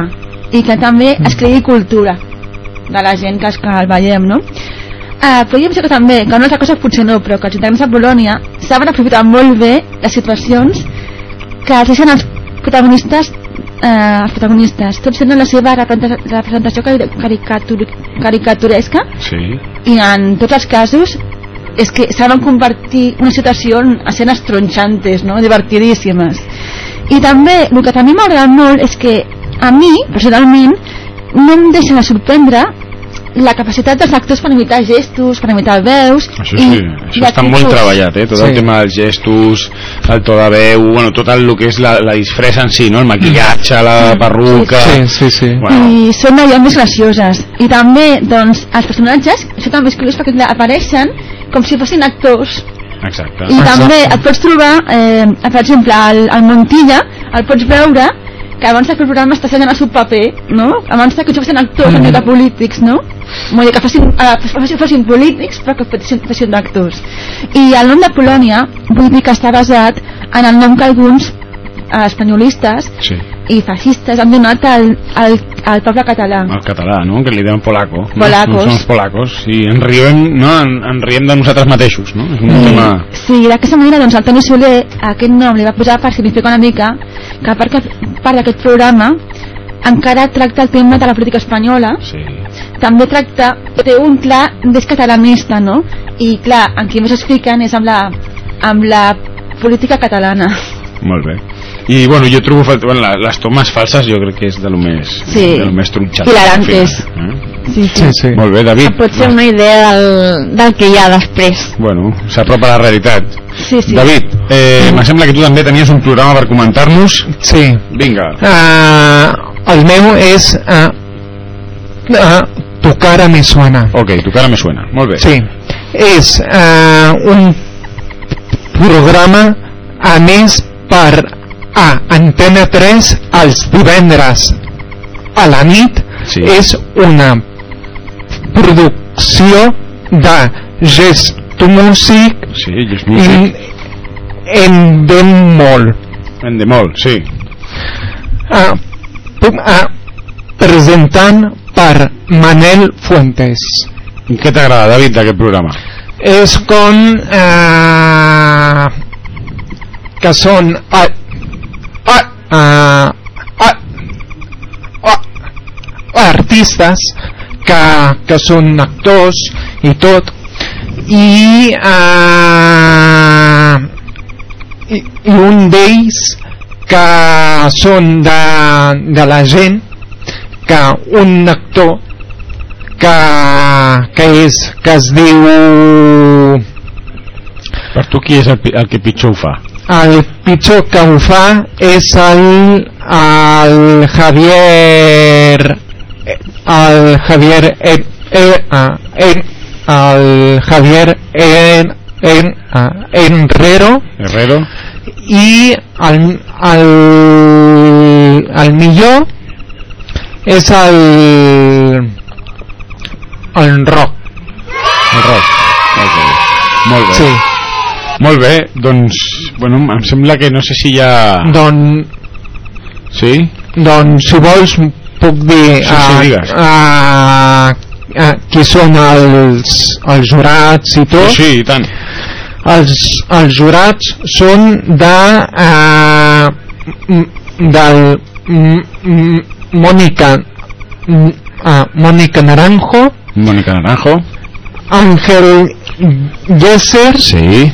i que també es creï cultura de la gent que, es- que el veiem, no? Uh, però jo penso que també, que una altra cosa potser no, però que els integrants de Polònia saben aprofitar molt bé les situacions que els deixen els protagonistes eh, els protagonistes tots tenen la seva representa- representació cari- caricatur caricaturesca Sí. i en tots els casos és que saben convertir una situació en escenes tronchantes, no? divertidíssimes i també, el que també m'ha agradat molt és que a mi, personalment no em deixa de sorprendre la capacitat dels actors per imitar gestos, per imitar veus Això sí, això està molt treballat, eh? tot el Sí. tema dels gestos, el to de veu, bueno, tot el que és la, la disfressa en si, no? el maquillatge, la perruca... Sí, sí, sí. Bueno, i són allò més gracioses i també doncs els personatges això també és curiós perquè apareixen com si fossin actors exacte. i també et pots trobar eh, per exemple el, el Montilla el pots veure que abans fer el programa està assenyant el seu paper no? abans que fossin actors en lloc de polítics no? Vull dir que fossin, eh, fossin polítics però que fossin, fossin actors i el nom de Polònia vull dir que està basat en el nom que alguns eh, espanyolistes Sí. I feixistes han donat al, al, al poble català el català, no? que li diuen polaco. No? Polacos. Som els polacos. I ens riem, no? En, en riem de nosaltres mateixos, no? És un tema... Sí, d'aquesta manera doncs, el Toni Soler aquest nom li va posar per significar una mica que a part, que, part d'aquest programa encara tracta el tema de la política espanyola sí. també tracta té un clar des catalanista no? i clar, en qui més es fiquen és amb la, amb la política catalana Molt bé. I bueno, jo trobo falt... bueno, les tomes falses jo crec que és de lo més, Sí. de lo més tronxat. Hilarantes. Eh? sí, sí. sí. Molt bé, David. pot ser una idea del, del que hi ha després Bueno, s'apropa a la realitat. Sí, sí. David, eh, me sembla que tu també tenies un programa per comentar-nos. Sí. Vinga. Uh, el meu és uh, uh, Tu cara me suena. Ok, tu cara me suena. Molt bé. Sí. És uh, un programa a més per a Antena 3 els divendres a la nit sí. és una producció de gest músic Sí, Gest Music. en, en bemol En demol, sí. pu- ah, presentant per Manel Fuentes què t'agrada, David, d'aquest programa? és com eh, que són ah, ah, ah, ah, ah, artistes que, que són actors i tot i, eh, i, i un d'ells que són de, de la gent que un actor que, que és que es diu Per tu qui és el, el que pitjor ho fa? el pitjor que ho fa és el, el Javier el Javier en, en, en, el Javier en, en, Enrero Herrero? i el, el, el millor és el el rock El rock. Ok. Molt bé. Sí. Molt bé, doncs, bueno, em sembla que no sé si hi ha... Don, Sí? doncs si vols puc dir Sí, sí, digues. a, a, qui són els, els jurats i tot Sí, sí, i tant. els, els jurats són de eh, m- del Mónica m- ah, Mónica Naranjo Mónica Naranjo. Ángel Gesser Sí.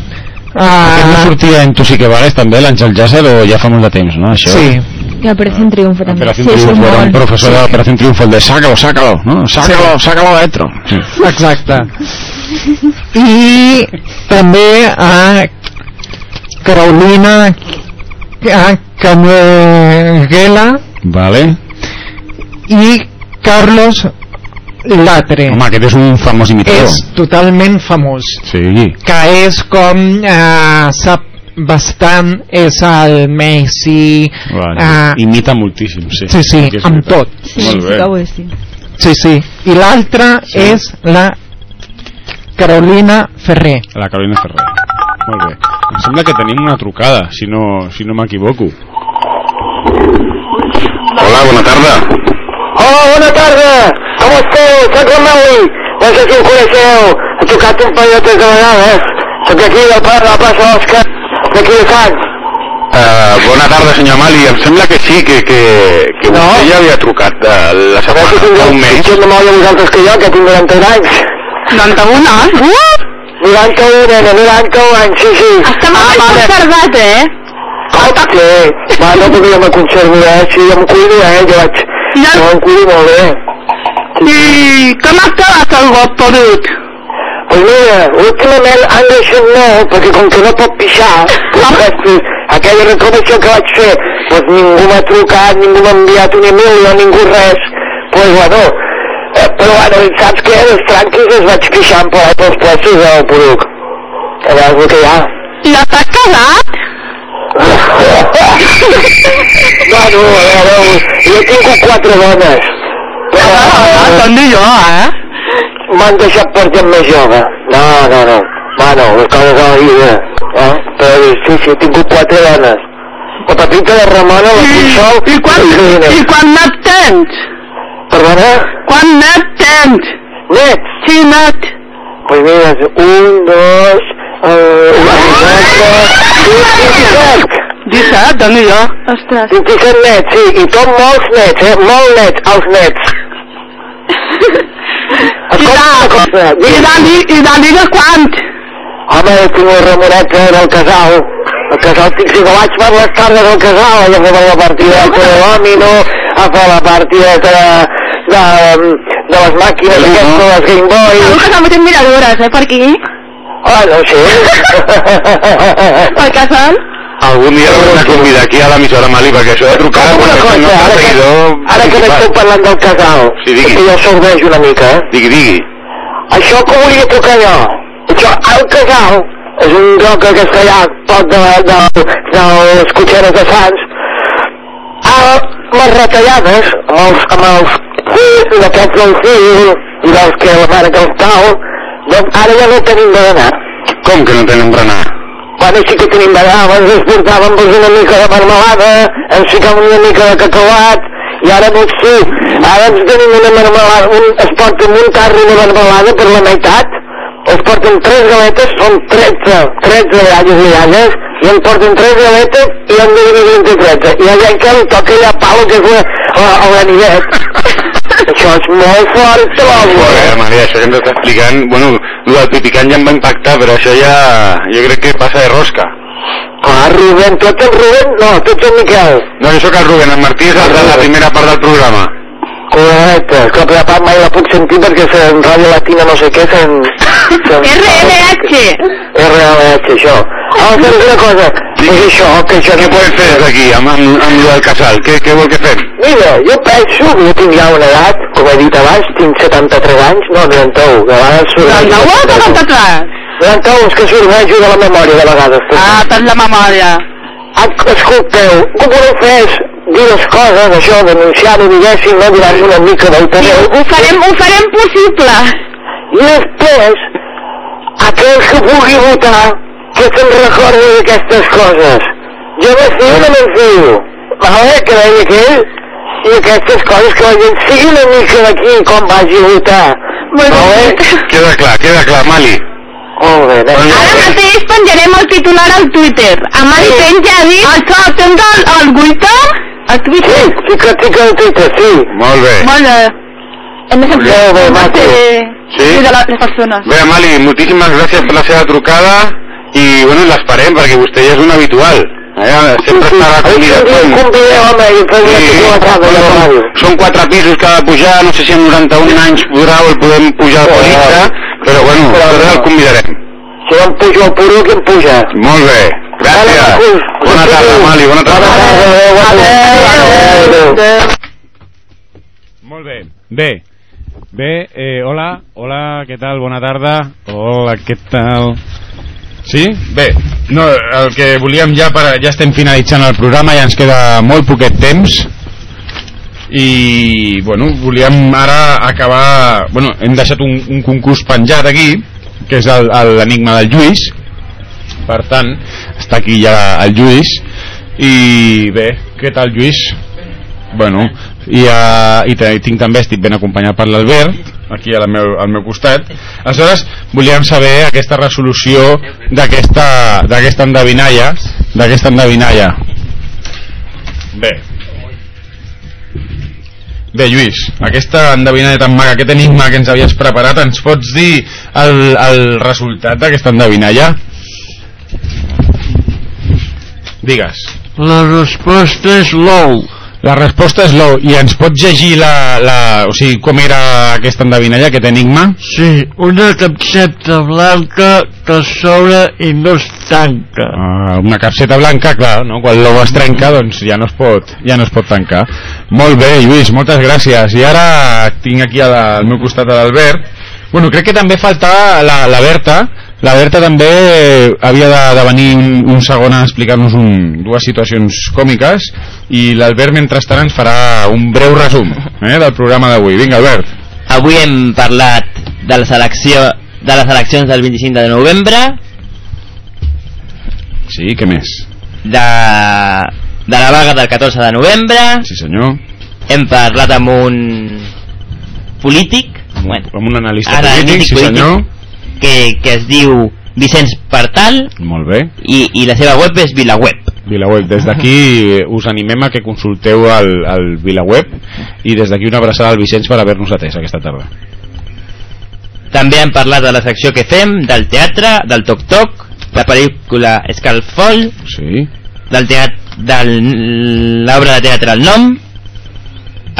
Aquest no sortia en Tu sí que vales també, l'Àngel Jàsser, o ja fa molt de temps, no, això? sí I Operación Triunfo també. Operación Sí, Triunfo, era un profesor de Operación Triunfo, el de sácalo, sácalo, ¿no? Sácalo, sácalo adentro. Sí. (laughs) exacte i també a Carolina a Canuguela Vale. i Carlos Latre Home, aquest és un famós imitador. és totalment famós Sí. que és com eh, sap bastant és el Messi Vale. eh, Imita moltíssim, sí. sí, sí, és amb tot Molt bé. sí. sí, sí, i l'altra Sí. és la Carolina Ferrer La Carolina Ferrer. Molt bé. Em sembla que tenim una trucada, si no, si no m'equivoco. Hola, bona tarda. Hola, bona tarda. Com esteu? Soc el Maui. No sé si em coneixeu. He tocat un parell o tres de vegades. Soc d'aquí, del pa- de la plaça Òscar, de Sants. Uh, bona tarda, senyor Mali. Em sembla que sí, que, que, que No. vostè ja havia trucat de la setmana, fa tindreu un mes. pitjor memòria vosaltres que jo, que tinc 91 anys. 91 anys? Uh! 91, nena, 91 anys, sí, sí. Està molt ah, conservat, eh? Com que? Va, no, perquè jo me conservo, eh? Sí, jo em cuido, eh? Jo vaig... Jo em cuido molt bé. I com has quedat el got poruc? Mira, últimament han deixat molt, perquè com que no pot pixar, (laughs) després, aquella reclamació que vaig fer, pues ningú m'ha trucat, ningú m'ha enviat un email, no ningú res, pues bueno, eh, però bueno, saps què? Els tranquis els vaig pixant per ahí pels plaços del Poruc. A veure el que hi ha. Ja t'has casat? Bueno, a veure, jo tingut quatre dones. Ah, també jo, eh? M'han deixat per gent més jove. No, no, no. Bueno, les coses de la vida. Eh? Però sí, sí, he tingut quatre dones. La Pepita, la Ramona, la Consol... I quan, i quan net tens? Perdona? Quan net tens? Net? Sí, net. Pues mira, un, dos... Eh, 27. 17, també jo. Ostres. 27 nets, sí, i tot molts nets, eh? Molt nets, els nets. I de, i de, li- i de quant? Home, jo tinc la Ramoneta del casal. El casal estic si no vaig per les tardes al casal, allà a fer la partida de domino, a fer la partida de, de, de les màquines aquestes, de les Game Boy. Segur que s'han fet miradores, eh, per aquí? Ah, no sé. (laughs) Per casal? Algun dia l'haurem de convidar aquí a l'emissora Mali, perquè això de trucar una cosa, nostre ara que, ara que n'esteu parlant del casal, Sí, digui. que jo serveix una mica, eh? Digui, digui. Això que volia tocar jo. Això, el casal, és un lloc que està allà, poc de, de, de les cotxeres de Sants, a les retallades, amb els, amb els d'aquests del fill, i dels que la mare que els cau, doncs ara ja no tenim de berenar. Com que no tenen berenar? Bueno, sí que tenim abans ens portàvem doncs, una mica de marmelada, ens ficàvem una mica de cacauat, i ara sé, ara ens tenim una marmelada, un, es porta un carro de marmelada per la meitat, es porten tres galetes, són 13, 13 galles i galles, i en porten tres galetes i han de dividir entre 13. I allà que li toca allà palo, que és la, la, el ganivet. Això és molt fort, trobo. Joder, Maria, això que ens està explicant... Bueno, el del pipicant ja em va impactar, però això ja... Jo crec que passa de rosca. Ah, Rubén, tu ets el Rubén? No, tu ets el Miquel. No, jo sóc el Rubén, el Martí és el de la primera part del programa. Correcte, és que la primera part mai la puc sentir perquè en ràdio latina no sé què, se'n... (coughs) RLH. RLH, això. Ah, fem una cosa, és això, que això... Què podem fer des d'aquí, amb, amb, amb del casal? Què, què vol que fem? Mira, jo penso, jo tinc ja una edat, com he dit abans, tinc 73 anys, no, 91, de vegades... 91 o 73? 91, és que sordejo de la memòria de vegades. Ah, per la memòria. Ah, Escolteu, el que voleu fer és dir les coses, això, denunciar-ho, diguéssim, no donar una mica d'altaveu. Ho farem, ho farem possible. I després, aquells que vulgui votar, que se'n recordi d'aquestes coses. Jo fio o no me'n fio. Vale, que deia aquell, i aquestes coses que la gent sigui una mica d'aquí com vagi a votar. Vale? Queda clar, queda clar, Mali. Molt bé, vinga. Ara mateix penjarem el titular al Twitter. Amari Sí. penja a dir... Això, tens el, el Twitter? El Twitter? Sí, sí que tinc el Twitter, sí. Molt bé. Molt bé. Hem de sempre... Molt bé, maco. Sí? de les persones. Bé, Amali, moltíssimes gràcies per la seva trucada i, bueno, l'esperem perquè vostè ja és un habitual. Eh? Sempre estarà convidat. Sí, bueno, són quatre pisos que ha de pujar, no sé si en 91 anys podrà o el podem pujar a política, però bueno, nosaltres el convidarem. Si em pujo al puro, que em puja. Molt bé, gràcies. Bona tarda, Amali, bona tarda. Molt bé. Bé, bé, eh, hola, hola, què tal? Bona tarda. Hola, què tal? Sí? Bé, no, el que volíem ja, per, ja estem finalitzant el programa, ja ens queda molt poquet temps i, bueno, volíem ara acabar... Bueno, hem deixat un, un concurs penjat aquí, que és l'enigma del Lluís, per tant, està aquí ja el Lluís, i bé, què tal Lluís? Bueno, i, uh, i te- tinc també, estic ben acompanyat per l'Albert, aquí al meu, al meu costat. Aleshores, volíem saber aquesta resolució d'aquesta endevinalla, d'aquesta endevinalla. Bé. Bé, Lluís, aquesta endevinalla tan maca, aquest enigma que ens havies preparat, ens pots dir el, el resultat d'aquesta endevinalla? Digues. La resposta és l'ou. La resposta és l'ou. I ens pots llegir la, la, o sigui, com era aquesta endevinalla, aquest enigma? Sí, una capseta blanca que s'obre i no es tanca. Ah, una capseta blanca, clar, no? quan l'ou es trenca doncs ja no es pot, ja no es pot tancar molt bé Lluís, moltes gràcies i ara tinc aquí al meu costat l'Albert bueno, crec que també falta la, la Berta. La Berta també havia de, de venir un, un segon a explicar-nos un, dues situacions còmiques i l'Albert mentrestant ens farà un breu resum eh, del programa d'avui. Vinga Albert. Avui hem parlat de la selecció de les eleccions del 25 de novembre, sí, què més? de, de la vaga del 14 de novembre, sí senyor. Hem parlat amb un polític, bueno, amb un analista analític polític, sí polític, senyor que, que es diu Vicenç Partal molt bé i, i la seva web és VilaWeb. VilaWeb. Des d'aquí us animem a que consulteu el, el VilaWeb i des d'aquí una abraçada al Vicenç per haver-nos atès aquesta tarda. També hem parlat de la secció que fem, del teatre, del toc-toc, la pel·lícula Escalfol, sí. del teatre, de l'obra de teatre El Nom,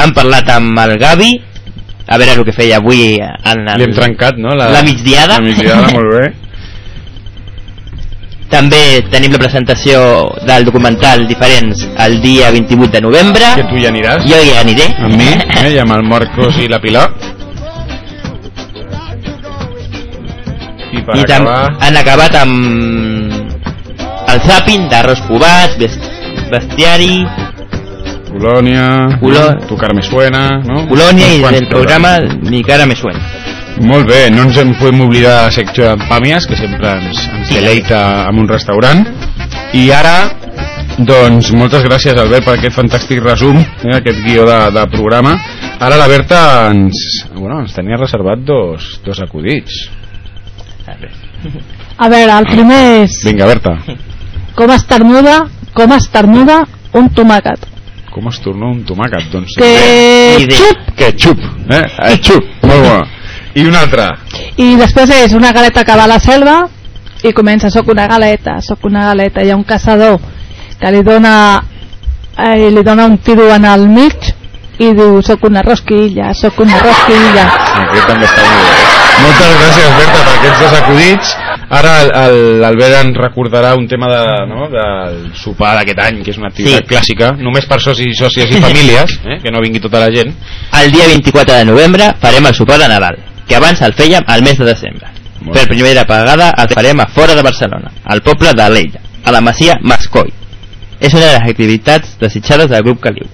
hem parlat amb el Gavi, a veure el que feia avui en el, Li hem trencat, no? la migdiada. La migdiada, molt bé. (laughs) També tenim la presentació del documental Diferents el dia 28 de novembre. Que tu hi aniràs? Jo hi aniré. Amb mi, (laughs) eh? i amb el Marcos i la Pilar. I per I acabar... han acabat amb el zapping d'arròs best bestiari, Colònia, Colò- Tu cara me suena, no? Colònia i del programa Mi cara me suena. Molt bé, no ens en podem oblidar de la secció d'empàmies, que sempre ens, ens deleita amb un restaurant. I ara, doncs, moltes gràcies, Albert, per aquest fantàstic resum, eh, aquest guió de, de programa. Ara la Berta ens, bueno, ens tenia reservat dos, dos acudits. A veure, el primer és Vinga, Berta, com estarnuda, com estarnuda un tomàquet. Com es torna un tomàquet? Doncs, Que xup! Que xup, eh? eh xup, molt bo. I un altre. I després és una galeta que va a la selva i comença, soc una galeta, soc una galeta. Hi ha un caçador que li dona, eh, li dona un tiro en el mig i diu, soc una rosquilla, soc una rosquilla. Aquest també està molt bé. Moltes gràcies, Berta, per aquests dos acudits. Ara l'Albert ens recordarà un tema de, no, del sopar d'aquest any, que és una activitat Sí. clàssica, només per socis, sòcies i famílies, (laughs) eh, que no vingui tota la gent. El dia 24 de novembre farem el sopar de Nadal, que abans el fèiem al mes de desembre. Per primera vegada el farem a fora de Barcelona, al poble de l'Ella, a la masia Mascoi. És una de les activitats desitjades del grup Caliu,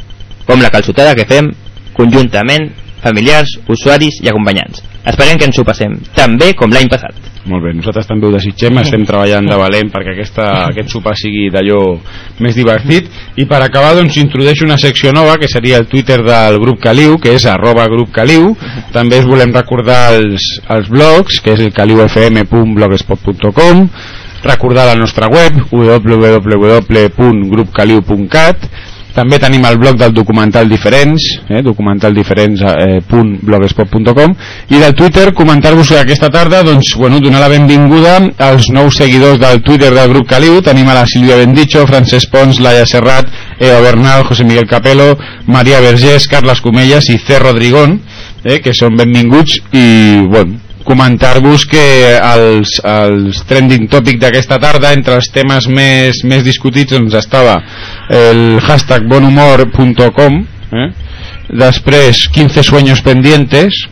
com la calçotada que fem conjuntament familiars, usuaris i acompanyants. Esperem que ens ho passem tan bé com l'any passat. Molt bé, nosaltres també ho desitgem, estem treballant de valent perquè aquesta, aquest sopar sigui d'allò més divertit i per acabar doncs introdueixo una secció nova que seria el Twitter del grup Caliu que és arroba grup Caliu també us volem recordar els, els blogs que és el caliufm.blogspot.com recordar la nostra web www.grupcaliu.cat també tenim el blog del documental diferents eh, documentaldiferents.blogspot.com i del Twitter comentar-vos que aquesta tarda doncs, bueno, donar la benvinguda als nous seguidors del Twitter del grup Caliu tenim a la Sílvia Bendicho, Francesc Pons Laia Serrat, Eva Bernal, José Miguel Capelo Maria Vergés, Carles Comellas i C. Rodrigón eh, que són benvinguts i bueno, comentar-vos que els, els trending topic d'aquesta tarda entre els temes més, més discutits doncs estava el hashtag bonhumor.com eh? després 15 sueños pendientes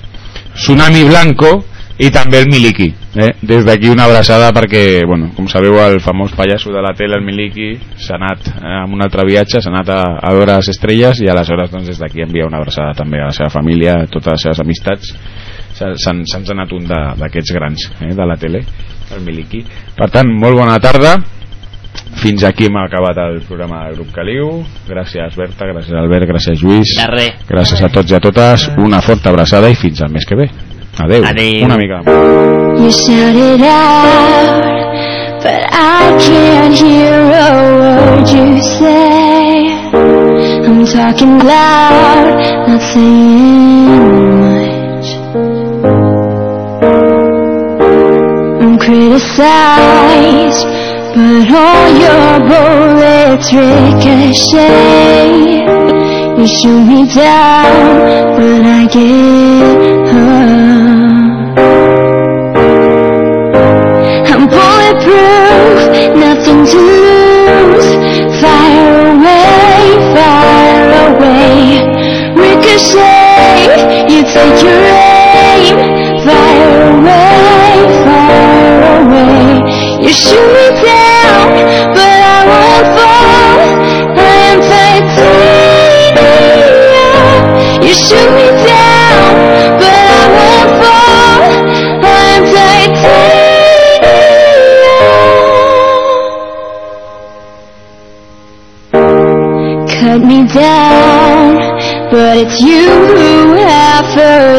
Tsunami Blanco i també el Miliki eh? des d'aquí una abraçada perquè bueno, com sabeu el famós pallasso de la tele el Miliki s'ha anat eh, amb un altre viatge s'ha anat a, a veure les estrelles i aleshores doncs, des d'aquí envia una abraçada també a la seva família a totes les seves amistats se'ns se ha anat un d'aquests grans eh, de la tele el Miliki. Per tant molt bona tarda. Fins aquí hem acabat el programa del grup Caliu. Gràcies Berta, gràcies Albert, gràcies Lluís. Gràcies a tots i a totes. Una forta abraçada i fins al mes que ve. Adeu, Adeu. una mica You shout it out, but I can't hear a word you say. I'm talking loud, not saying Criticize, but all your bullets ricochet. You shoot me down, but I get up. I'm bulletproof, nothing to lose. Fire away, fire away, ricochet. You take your shoot me down, but I won't fall. I am titanium. You shoot me down.